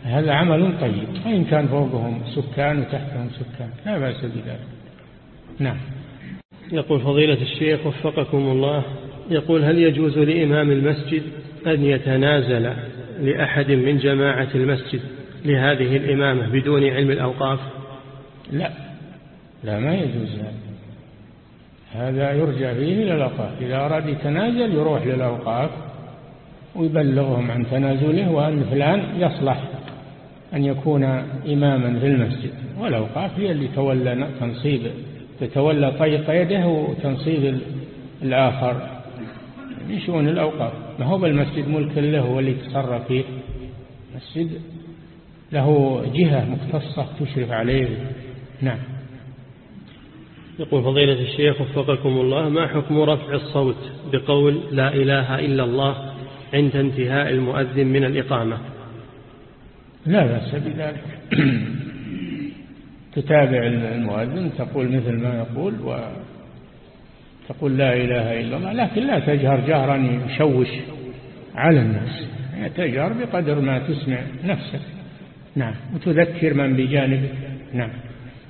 هذا عمل طيب. وإن كان فوقهم سكان وتحتهم سكان لا بأس بذلك. نعم. يقول فضيلة الشيخ وفقكم الله يقول هل يجوز لإمام المسجد أن يتنازل لأحد من جماعة المسجد لهذه الإمامة بدون علم الأوقاف؟ لا. لا ما يجوز هذا. هذا يرجع فيه إلى الأوقاف. إذا أراد يتنازل يروح للأوقاف. ويبلغهم عن تنازله وأن فلان يصلح أن يكون إماما في المسجد. والأوقاف هي اللي تولى تنصيب تتولى طيق يده وتنصيب الآخر. من شؤون الأوقاف؟ ما هو بالمسجد ملك له هو اللي يتصرف فيه. المسجد له جهة مختصة تشرف عليه. نعم. يقول فضيلة الشيخ وفقكم الله ما حكم رفع الصوت بقول لا إله إلا الله عند انتهاء المؤذن من الإقامة. لا بأس بذلك. تتابع المؤذن تقول مثل ما يقول وتقول لا إله إلا الله لكن لا تجهر جهرا يشوش على الناس. يعني تجهر بقدر ما تسمع نفسك. نعم. وتذكر من بجانبك نعم.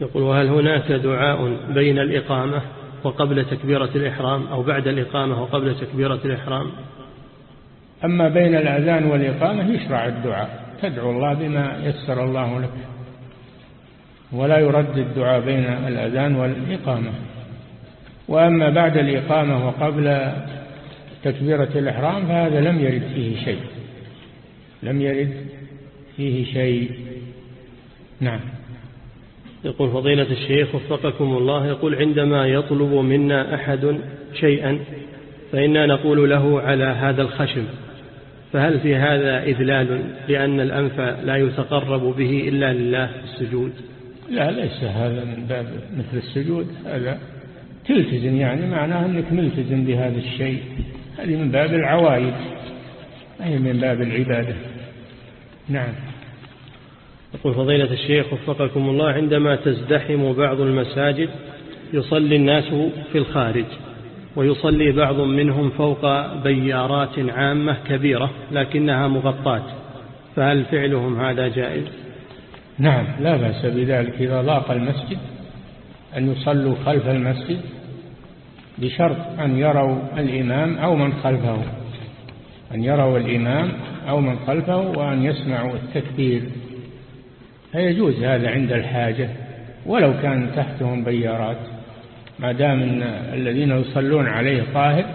يقول وهل هناك دعاء بين الإقامة وقبل تكبيرة الإحرام أو بعد الإقامة وقبل تكبيرة الإحرام؟ أما بين الأذان والإقامة يشرع الدعاء تدعو الله بما يسر الله لك. ولا يرد الدعاء بين الأذان والإقامة. وأما بعد الإقامة وقبل تكبيرة الإحرام فهذا لم يرد فيه شيء. لم يرد فيه شيء. نعم. يقول فضيلة الشيخ وفقكم الله يقول عندما يطلب منا أحد شيئا فإنا نقول له على هذا الخشم. فهل في هذا إذلال لأن الأنف لا يتقرب به إلا لله في السجود؟ لا ليس هذا من باب مثل السجود هذا تلتزم يعني معناه أنك ملتزم بهذا الشيء. هذه من باب العوايد أي من باب العبادة. نعم. يقول فضيلة الشيخ وفقكم الله عندما تزدحم بعض المساجد يصلي الناس في الخارج. ويصلي بعض منهم فوق بيارات عامة كبيرة لكنها مغطاة. فهل فعلهم هذا جائز؟ نعم لا بأس بذلك إذا ضاق المسجد أن يصلوا خلف المسجد بشرط أن يروا الإمام أو من خلفه أن يروا الإمام أو من خلفه وأن يسمعوا التكبير. فيجوز هذا عند الحاجة ولو كان تحتهم بيارات. ما دام الذين يصلون عليه طاهر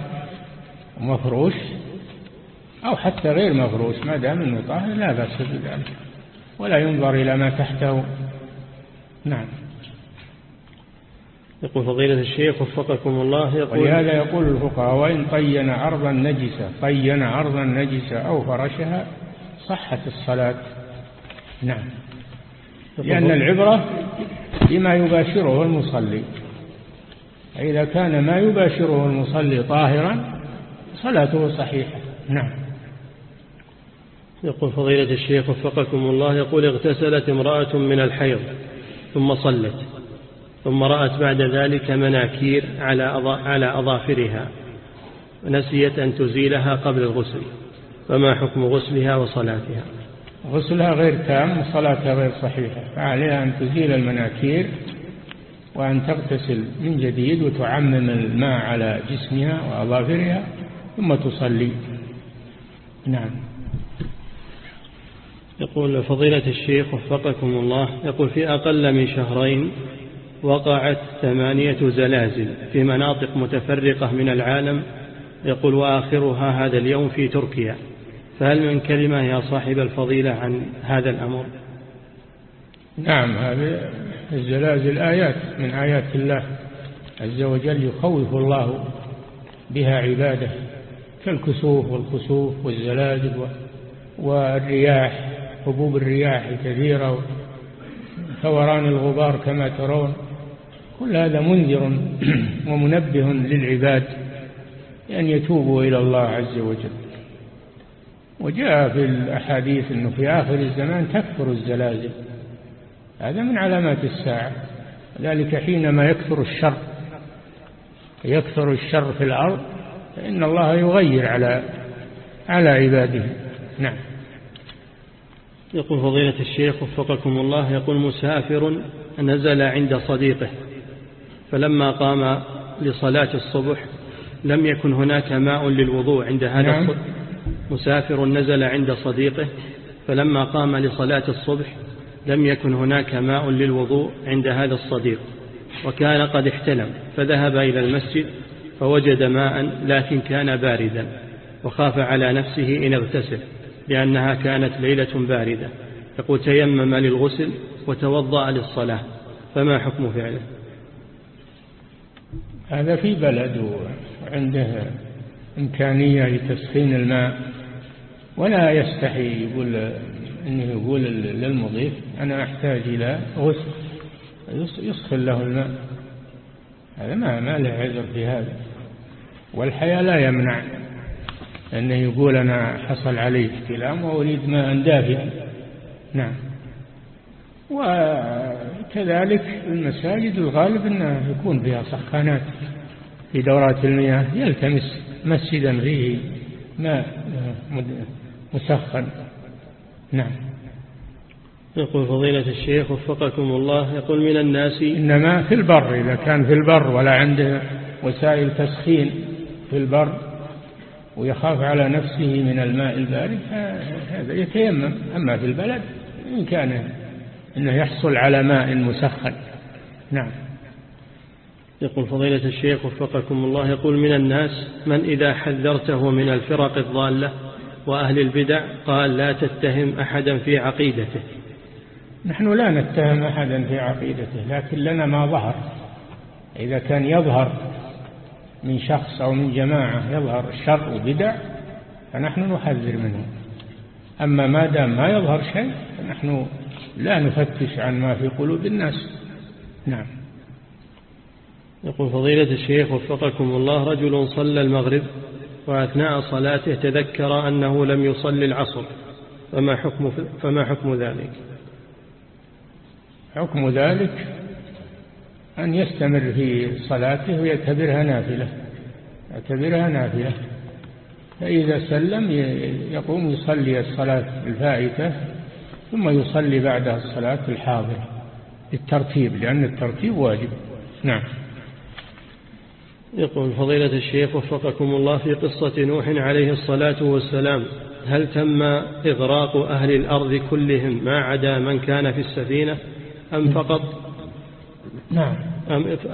ومفروش أو حتى غير مفروش ما دام أنه طاهر لا بأس بذلك ولا ينظر إلى ما تحته. نعم. يقول فضيلة الشيخ وفقكم الله يقول ولهذا يقول الفقهاء وإن طين أرضا نجسة طين أرضا نجسة أو فرشها صحت الصلاة. نعم. لأن العبرة بما يباشره المصلي. إذا كان ما يباشره المصلي طاهرا صلاته صحيحة. نعم. يقول فضيلة الشيخ وفقكم الله يقول اغتسلت امرأة من الحيض ثم صلت ثم رأت بعد ذلك مناكير على على أظافرها نسيت أن تزيلها قبل الغسل فما حكم غسلها وصلاتها؟ غسلها غير تام وصلاتها غير صحيحة فعليها أن تزيل المناكير وأن تغتسل من جديد وتعمم الماء على جسمها وأظافرها ثم تصلي. نعم. يقول فضيلة الشيخ وفقكم الله يقول في أقل من شهرين وقعت ثمانية زلازل في مناطق متفرقة من العالم يقول وآخرها هذا اليوم في تركيا. فهل من كلمة يا صاحب الفضيلة عن هذا الأمر؟ نعم هذه الزلازل آيات من آيات الله عز وجل يخوف الله بها عباده كالكسوف والخسوف والزلازل والرياح هبوب الرياح الكثيرة ثوران الغبار كما ترون. كل هذا منذر <clears throat> ومنبه للعباد أن يتوبوا إلى الله عز وجل. وجاء في الأحاديث أنه في آخر الزمان تكثر الزلازل. هذا من علامات الساعة. ذلك حينما يكثر الشر يكثر الشر في الأرض فإن الله يغير على على عباده. نعم. يقول فضيلة الشيخ وفقكم الله يقول مسافر نزل عند صديقه فلما قام لصلاة الصبح لم يكن هناك ماء للوضوء عند هذا نعم. الصبح مسافر نزل عند صديقه فلما قام لصلاة الصبح لم يكن هناك ماء للوضوء عند هذا الصديق وكان قد احتلم فذهب إلى المسجد فوجد ماء لكن كان باردا وخاف على نفسه إن اغتسل لأنها كانت ليلة باردة. يقول تيمم للغسل وتوضأ للصلاة فما حكم فعله؟ هذا في بلد وعنده إمكانية لتسخين الماء ولا يستحي يقول إنه يقول للمضيف أنا أحتاج إلى غسل. يسخن له الماء. هذا ما ما له عذر في هذا. والحياة لا يمنع أنه يقول أنا حصل علي استلام وأريد ماء دافئا. نعم. وكذلك المساجد الغالب أنها يكون فيها سخانات في دورات المياه. يلتمس مسجدا فيه ماء مسخن. نعم. يقول فضيلة الشيخ وفقكم الله يقول من الناس إنما في البر إذا كان في البر ولا عنده وسائل تسخين في البر ويخاف على نفسه من الماء البارد هذا يتيمم. أما في البلد إن كان إنه يحصل على ماء مسخن. نعم. يقول فضيلة الشيخ وفقكم الله يقول من الناس من إذا حذرته من الفرق الضالة؟ وأهل البدع قال لا تتهم أحدا في عقيدته. نحن لا نتهم أحدا في عقيدته لكن لنا ما ظهر. إذا كان يظهر من شخص أو من جماعة يظهر شر وبدع فنحن نحذر منه. أما ما دام ما يظهر شيء فنحن لا نفتش عن ما في قلوب الناس. نعم. يقول فضيلة الشيخ وفقكم الله رجل صلى المغرب وأثناء صلاته تذكر أنه لم يصلي العصر. فما حكم, فما حكم ذلك؟ حكم ذلك أن يستمر في صلاته ويعتبرها نافلة. يعتبرها نافلة. فإذا سلم يقوم يصلي الصلاة الفائتة ثم يصلي بعدها الصلاة الحاضرة بالترتيب لأن الترتيب واجب. نعم. يقول فضيلة الشيخ وفقكم الله في قصة نوح عليه الصلاة والسلام. هل تم إغراق أهل الأرض كلهم ما عدا من كان في السفينة؟ أم فقط نعم.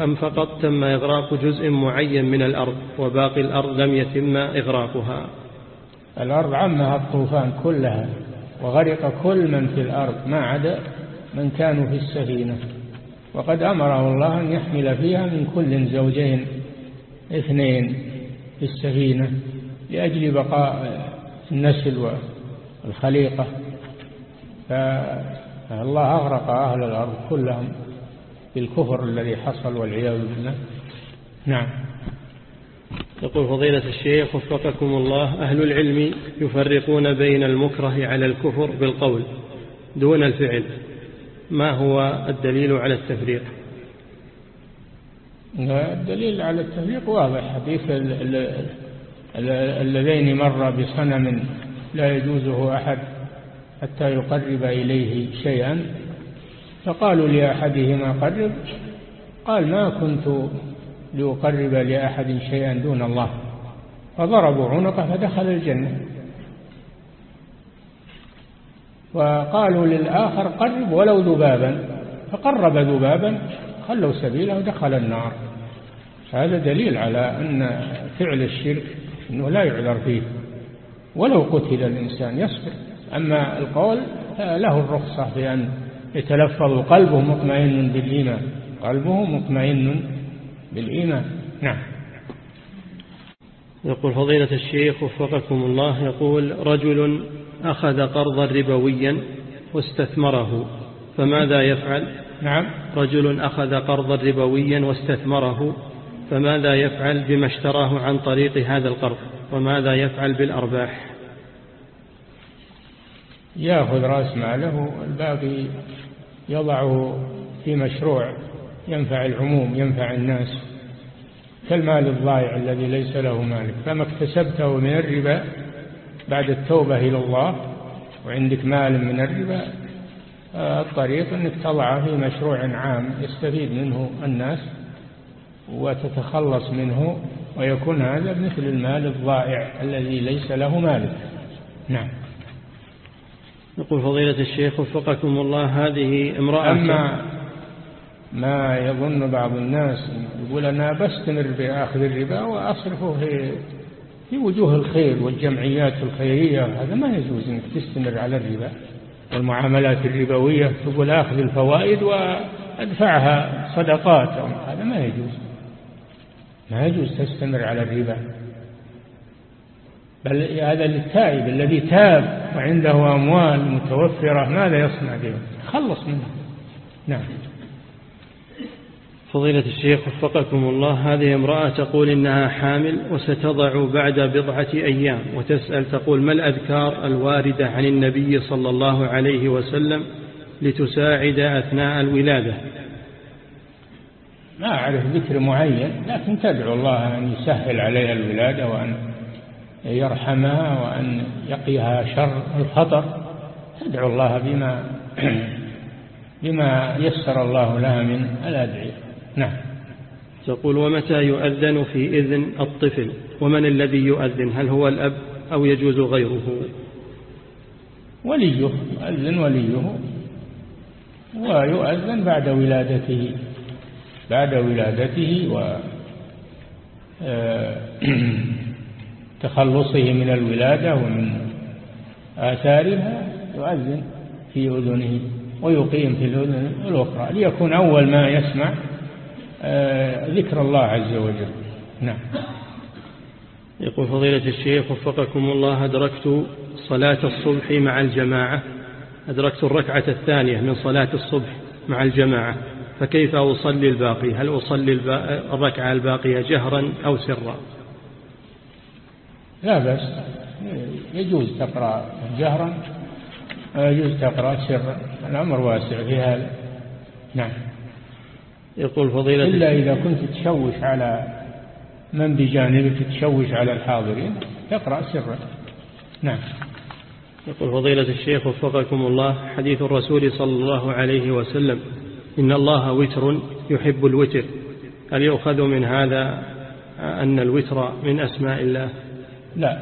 أم فقط تم إغراق جزء معين من الأرض وباقي الأرض لم يتم إغراقها؟ الأرض عمها الطوفان كلها وغرق كل من في الأرض ما عدا من كانوا في السفينة. وقد أمره الله أن يحمل فيها من كل زوجين. اثنين في السفينة لأجل بقاء النسل والخليقة. فالله أغرق أهل الأرض كلهم بالكفر الذي حصل والعياذ بالله. نعم. يقول فضيلة الشيخ وفقكم الله أهل العلم يفرقون بين المكره على الكفر بالقول دون الفعل. ما هو الدليل على التفريق؟ الدليل على التفريق واضح. حديث اللذين مر بصنم لا يجوزه أحد حتى يقرب إليه شيئا. فقالوا لأحدهما قرب. قال ما كنت لأقرب لأحد شيئا دون الله. فضربوا عنقه فدخل الجنة. وقالوا للآخر قرب ولو ذبابا. فقرب ذبابا. خلوا سبيله ودخل النار. هذا دليل على أن فعل الشرك أنه لا يعذر فيه. ولو قتل الإنسان يصبر. أما القول له الرخصة بأن يتلفظ قلبه مطمئن بالإيمان. قلبه مطمئن بالإيمان. نعم. يقول فضيلة الشيخ وفقكم الله يقول رجل أخذ قرضا ربويا واستثمره فماذا يفعل؟ نعم. رجل أخذ قرضا ربويا واستثمره فماذا يفعل بما اشتراه عن طريق هذا القرض؟ وماذا يفعل بالأرباح؟ يأخذ رأس ماله والباقي يضعه في مشروع ينفع العموم ينفع الناس. كالمال الضائع الذي ليس له مالك. فما اكتسبته من الربا بعد التوبة إلى الله وعندك مال من الربا الطريق أنك تضعه في مشروع عام يستفيد منه الناس وتتخلص منه ويكون هذا مثل المال الضائع الذي ليس له مالك نعم. يقول فضيلة الشيخ وفقكم الله هذه امرأة. أما ما يظن بعض الناس يقول أنا بستمر بأخذ الربا وأصرفه في في وجوه الخير والجمعيات الخيرية هذا ما يجوز أنك تستمر على الربا. والمعاملات الربوية تقول أخذ الفوائد وأدفعها صدقات هذا ما يجوز. ما يجوز تستمر على الربا. بل هذا للتائب الذي تاب وعنده أموال متوفرة ماذا يصنع به خلص منها. نعم. فضيلة الشيخ وفقكم الله هذه امرأة تقول إنها حامل وستضع بعد بضعة أيام وتسأل تقول ما الأذكار الواردة عن النبي صلى الله عليه وسلم لتساعد أثناء الولادة؟ ما أعرف ذكر معين لكن تدعو الله أن يسهل عليها الولادة وأن يرحمها وأن يقيها شر الخطر. تدعو الله بما <clears throat> بما يسر الله لها من الأدعية نعم. تقول ومتى يؤذن في إذن الطفل؟ ومن الذي يؤذن؟ هل هو الأب أو يجوز غيره؟ وليه؟ يؤذن وليه. ويؤذن بعد ولادته. بعد ولادته و آه، <clears throat> تخلصه من الولادة ومن آثارها يؤذن في أذنه ويقيم في الأذن الأخرى. ليكون أول ما يسمع ذكر الله عز وجل. نعم. يقول فضيلة الشيخ وفقكم الله أدركت صلاة الصبح مع الجماعة. أدركت الركعة الثانية من صلاة الصبح مع الجماعة. فكيف أصلي الباقي؟ هل أصلي الركعة الباقية جهرا أو سرا؟ لا بس يجوز تقرأ جهرا يجوز تقرأ سرا. الأمر واسع في هذا. نعم. يقول فضيلة إلا إذا كنت تشوش على من بجانبك تشوش على الحاضرين تقرأ سرا. نعم. يقول فضيلة الشيخ وفقكم الله حديث الرسول صلى الله عليه وسلم إن الله وتر يحب الوتر. هل يؤخذ من هذا أن الوتر من أسماء الله؟ لا.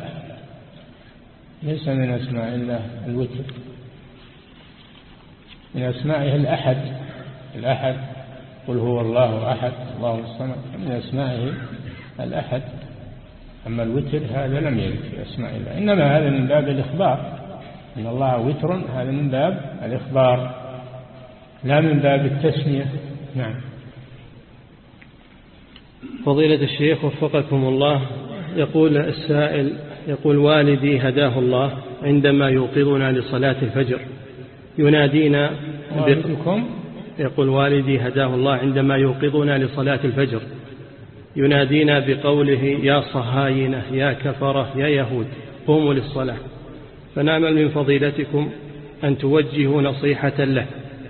ليس من أسماء الله الوتر. من أسمائه الأحد. الأحد. قل هو الله أحد الله الصمد من أسمائه الأحد. أما الوتر هذا لم يرد في أسماء الله إنما هذا من باب الإخبار. إن الله وتر هذا من باب الإخبار لا من باب التسمية. نعم. فضيلة الشيخ وفقكم الله يقول السائل يقول والدي هداه الله عندما يوقظنا لصلاة الفجر ينادينا والدكم؟ يقول والدي هداه الله عندما يوقظنا لصلاة الفجر. ينادينا بقوله يا صهاينة يا كفرة يا يهود قوموا للصلاة. فنعمل من فضيلتكم أن توجهوا نصيحة له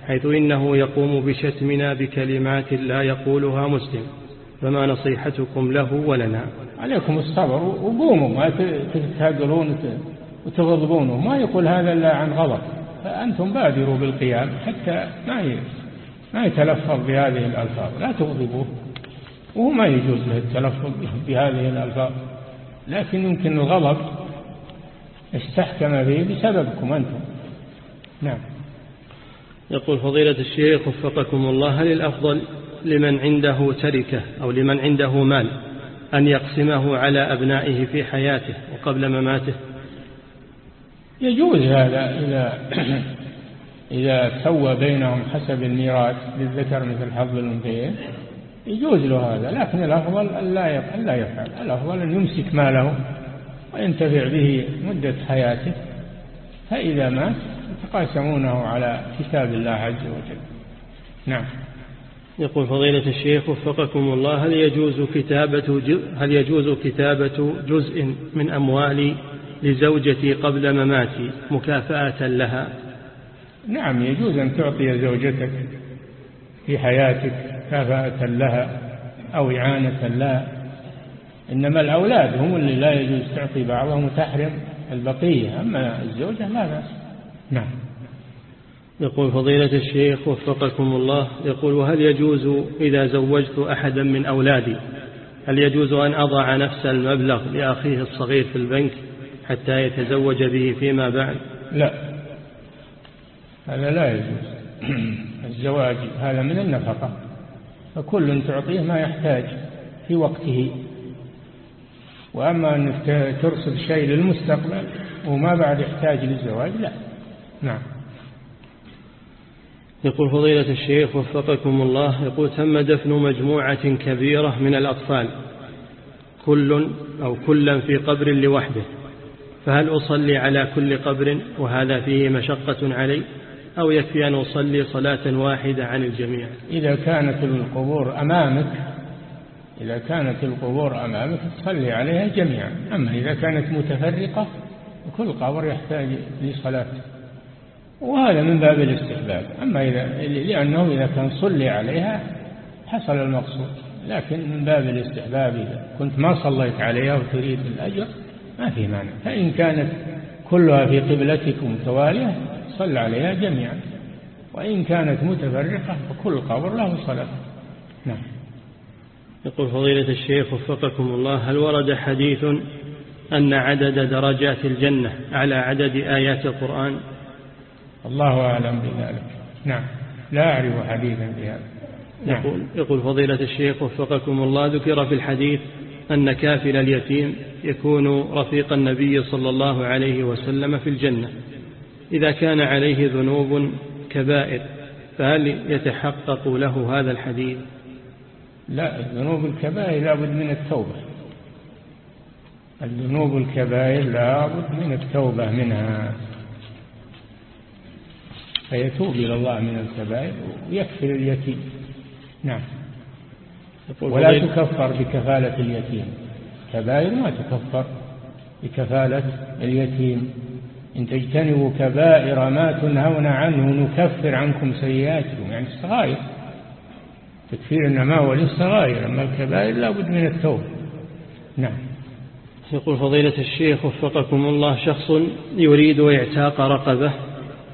حيث إنه يقوم بشتمنا بكلمات لا يقولها مسلم. فما نصيحتكم له ولنا؟ عليكم الصبر وقوموا ما تتهاجرون وتغضبونه ما يقول هذا إلا عن غضب. فأنتم بادروا بالقيام حتى ما ما يتلفظ بهذه الألفاظ لا تغضبوه. وهو ما يجوز له التلفظ بهذه الألفاظ. لكن يمكن الغضب استحكم به بسببكم أنتم. نعم. يقول فضيلة الشيخ وفقكم الله هل الأفضل لمن عنده تركة أو لمن عنده مال أن يقسمه على أبنائه في حياته وقبل مماته؟ يجوز هذا إذا إذا سوى بينهم حسب الميراث للذكر مثل حظ الأنثيين يجوز له هذا لكن الأفضل ألا لا يفعل الأفضل أن يمسك ماله وينتفع به مدة حياته فإذا مات يتقاسمونه على كتاب الله عز وجل. نعم. يقول فضيلة الشيخ وفقكم الله هل يجوز كتابة هل يجوز كتابة جزء من أموالي لزوجتي قبل مماتي مكافأة لها؟ نعم يجوز أن تعطي زوجتك في حياتك مكافأة لها أو إعانة لها إنما الأولاد هم اللي لا يجوز تعطي بعضهم وتحرم البقية أما الزوجة لا بأس. نعم. يقول فضيلة الشيخ وفقكم الله يقول وهل يجوز إذا زوجت أحدا من أولادي هل يجوز أن أضع نفس المبلغ لأخيه الصغير في البنك حتى يتزوج به فيما بعد؟ لا. هذا لا يجوز. الزواج هذا من النفقة. فكل تعطيه ما يحتاج في وقته. وأما أنك ترصد شيء للمستقبل وما بعد يحتاج للزواج لا. نعم. يقول فضيلة الشيخ وفقكم الله يقول تم دفن مجموعة كبيرة من الأطفال كل أو كلا في قبر لوحده. فهل أصلي على كل قبر وهذا فيه مشقة علي؟ أو يكفي أن أصلي صلاة واحدة عن الجميع. إذا كانت القبور أمامك إذا كانت القبور أمامك تصلي عليها جميعا. أما إذا كانت متفرقة كل قبر يحتاج لصلاة. وهذا من باب الاستحباب. أما إذا لأنه إذا كان صلي عليها حصل المقصود. لكن من باب الاستحباب إذا كنت ما صليت عليها وتريد الأجر ما في مانع. فإن كانت كلها في قبلتكم متوالية صل عليها جميعا. وإن كانت متفرقة فكل قبر له صلاة. نعم. يقول فضيلة الشيخ وفقكم الله هل ورد حديث أن عدد درجات الجنة على عدد آيات القرآن؟ الله أعلم بذلك. نعم. لا أعرف حديثا بهذا نعم. يقول, يقول فضيلة الشيخ وفقكم الله ذكر في الحديث أن كافل اليتيم يكون رفيق النبي صلى الله عليه وسلم في الجنة. إذا كان عليه ذنوب كبائر فهل يتحقق له هذا الحديث؟ لا الذنوب الكبائر لابد من التوبة. الذنوب الكبائر لابد من التوبة منها. فيتوب إلى الله من الكبائر ويكفر اليتيم. نعم. ولا تكفر بكفالة اليتيم. كبائر ما تكفر بكفالة اليتيم. إن تجتنبوا كبائر ما تنهون عنه نكفر عنكم سيئاتكم. يعني الصغائر. تكفير النماء للصغائر أما الكبائر لا بد من التوبة. نعم. يقول فضيلة الشيخ وفقكم الله شخص يريد اعتاق رقبة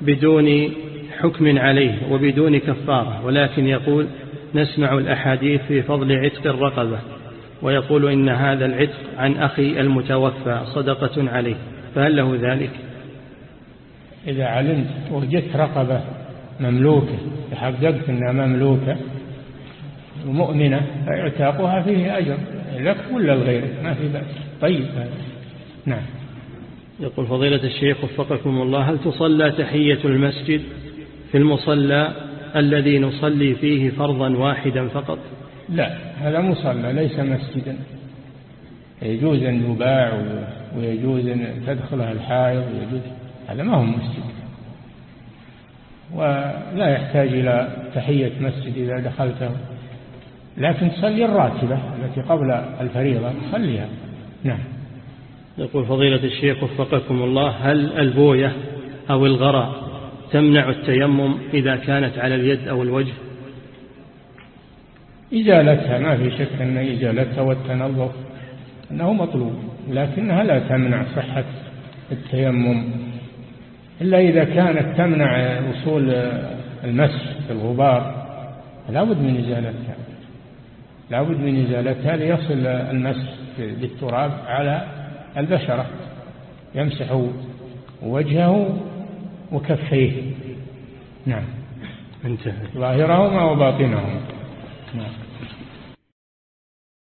بدون حكم عليه وبدون كفارة ولكن يقول نسمع الأحاديث في فضل عتق الرقبة ويقول إن هذا العتق عن أخي المتوفى صدقة عليه فهل له ذلك؟ إذا علمت وجدت رقبة مملوكة تحققت أنها مملوكة ومؤمنة فإعتاقها فيه أجر لك ولا لغيرك؟ ما في بأس. طيب. نعم. يقول فضيلة الشيخ وفقكم الله هل تصلى تحية المسجد في المصلى الذي نصلي فيه فرضا واحدا فقط؟ لا هذا مصلى ليس مسجدا. يجوز أن يباع ويجوز أن تدخلها الحائض ويجوز هذا ما هو مسجد. ولا يحتاج إلى تحية مسجد إذا دخلته. لكن تصلي الراتبة التي قبل الفريضة تصليها نعم. يقول فضيلة الشيخ وفقكم الله هل البوية أو الغراء تمنع التيمم إذا كانت على اليد أو الوجه؟ إزالتها ما في شك أن إزالتها والتنظف أنه مطلوب لكنها لا تمنع صحة التيمم. إلا إذا كانت تمنع وصول المسح في الغبار لابد من إزالتها. لابد من إزالتها ليصل المسح بالتراب على البشرة. يمسح وجهه وكفيه. نعم. انتهى. ظاهرهما وباطنهما. نعم.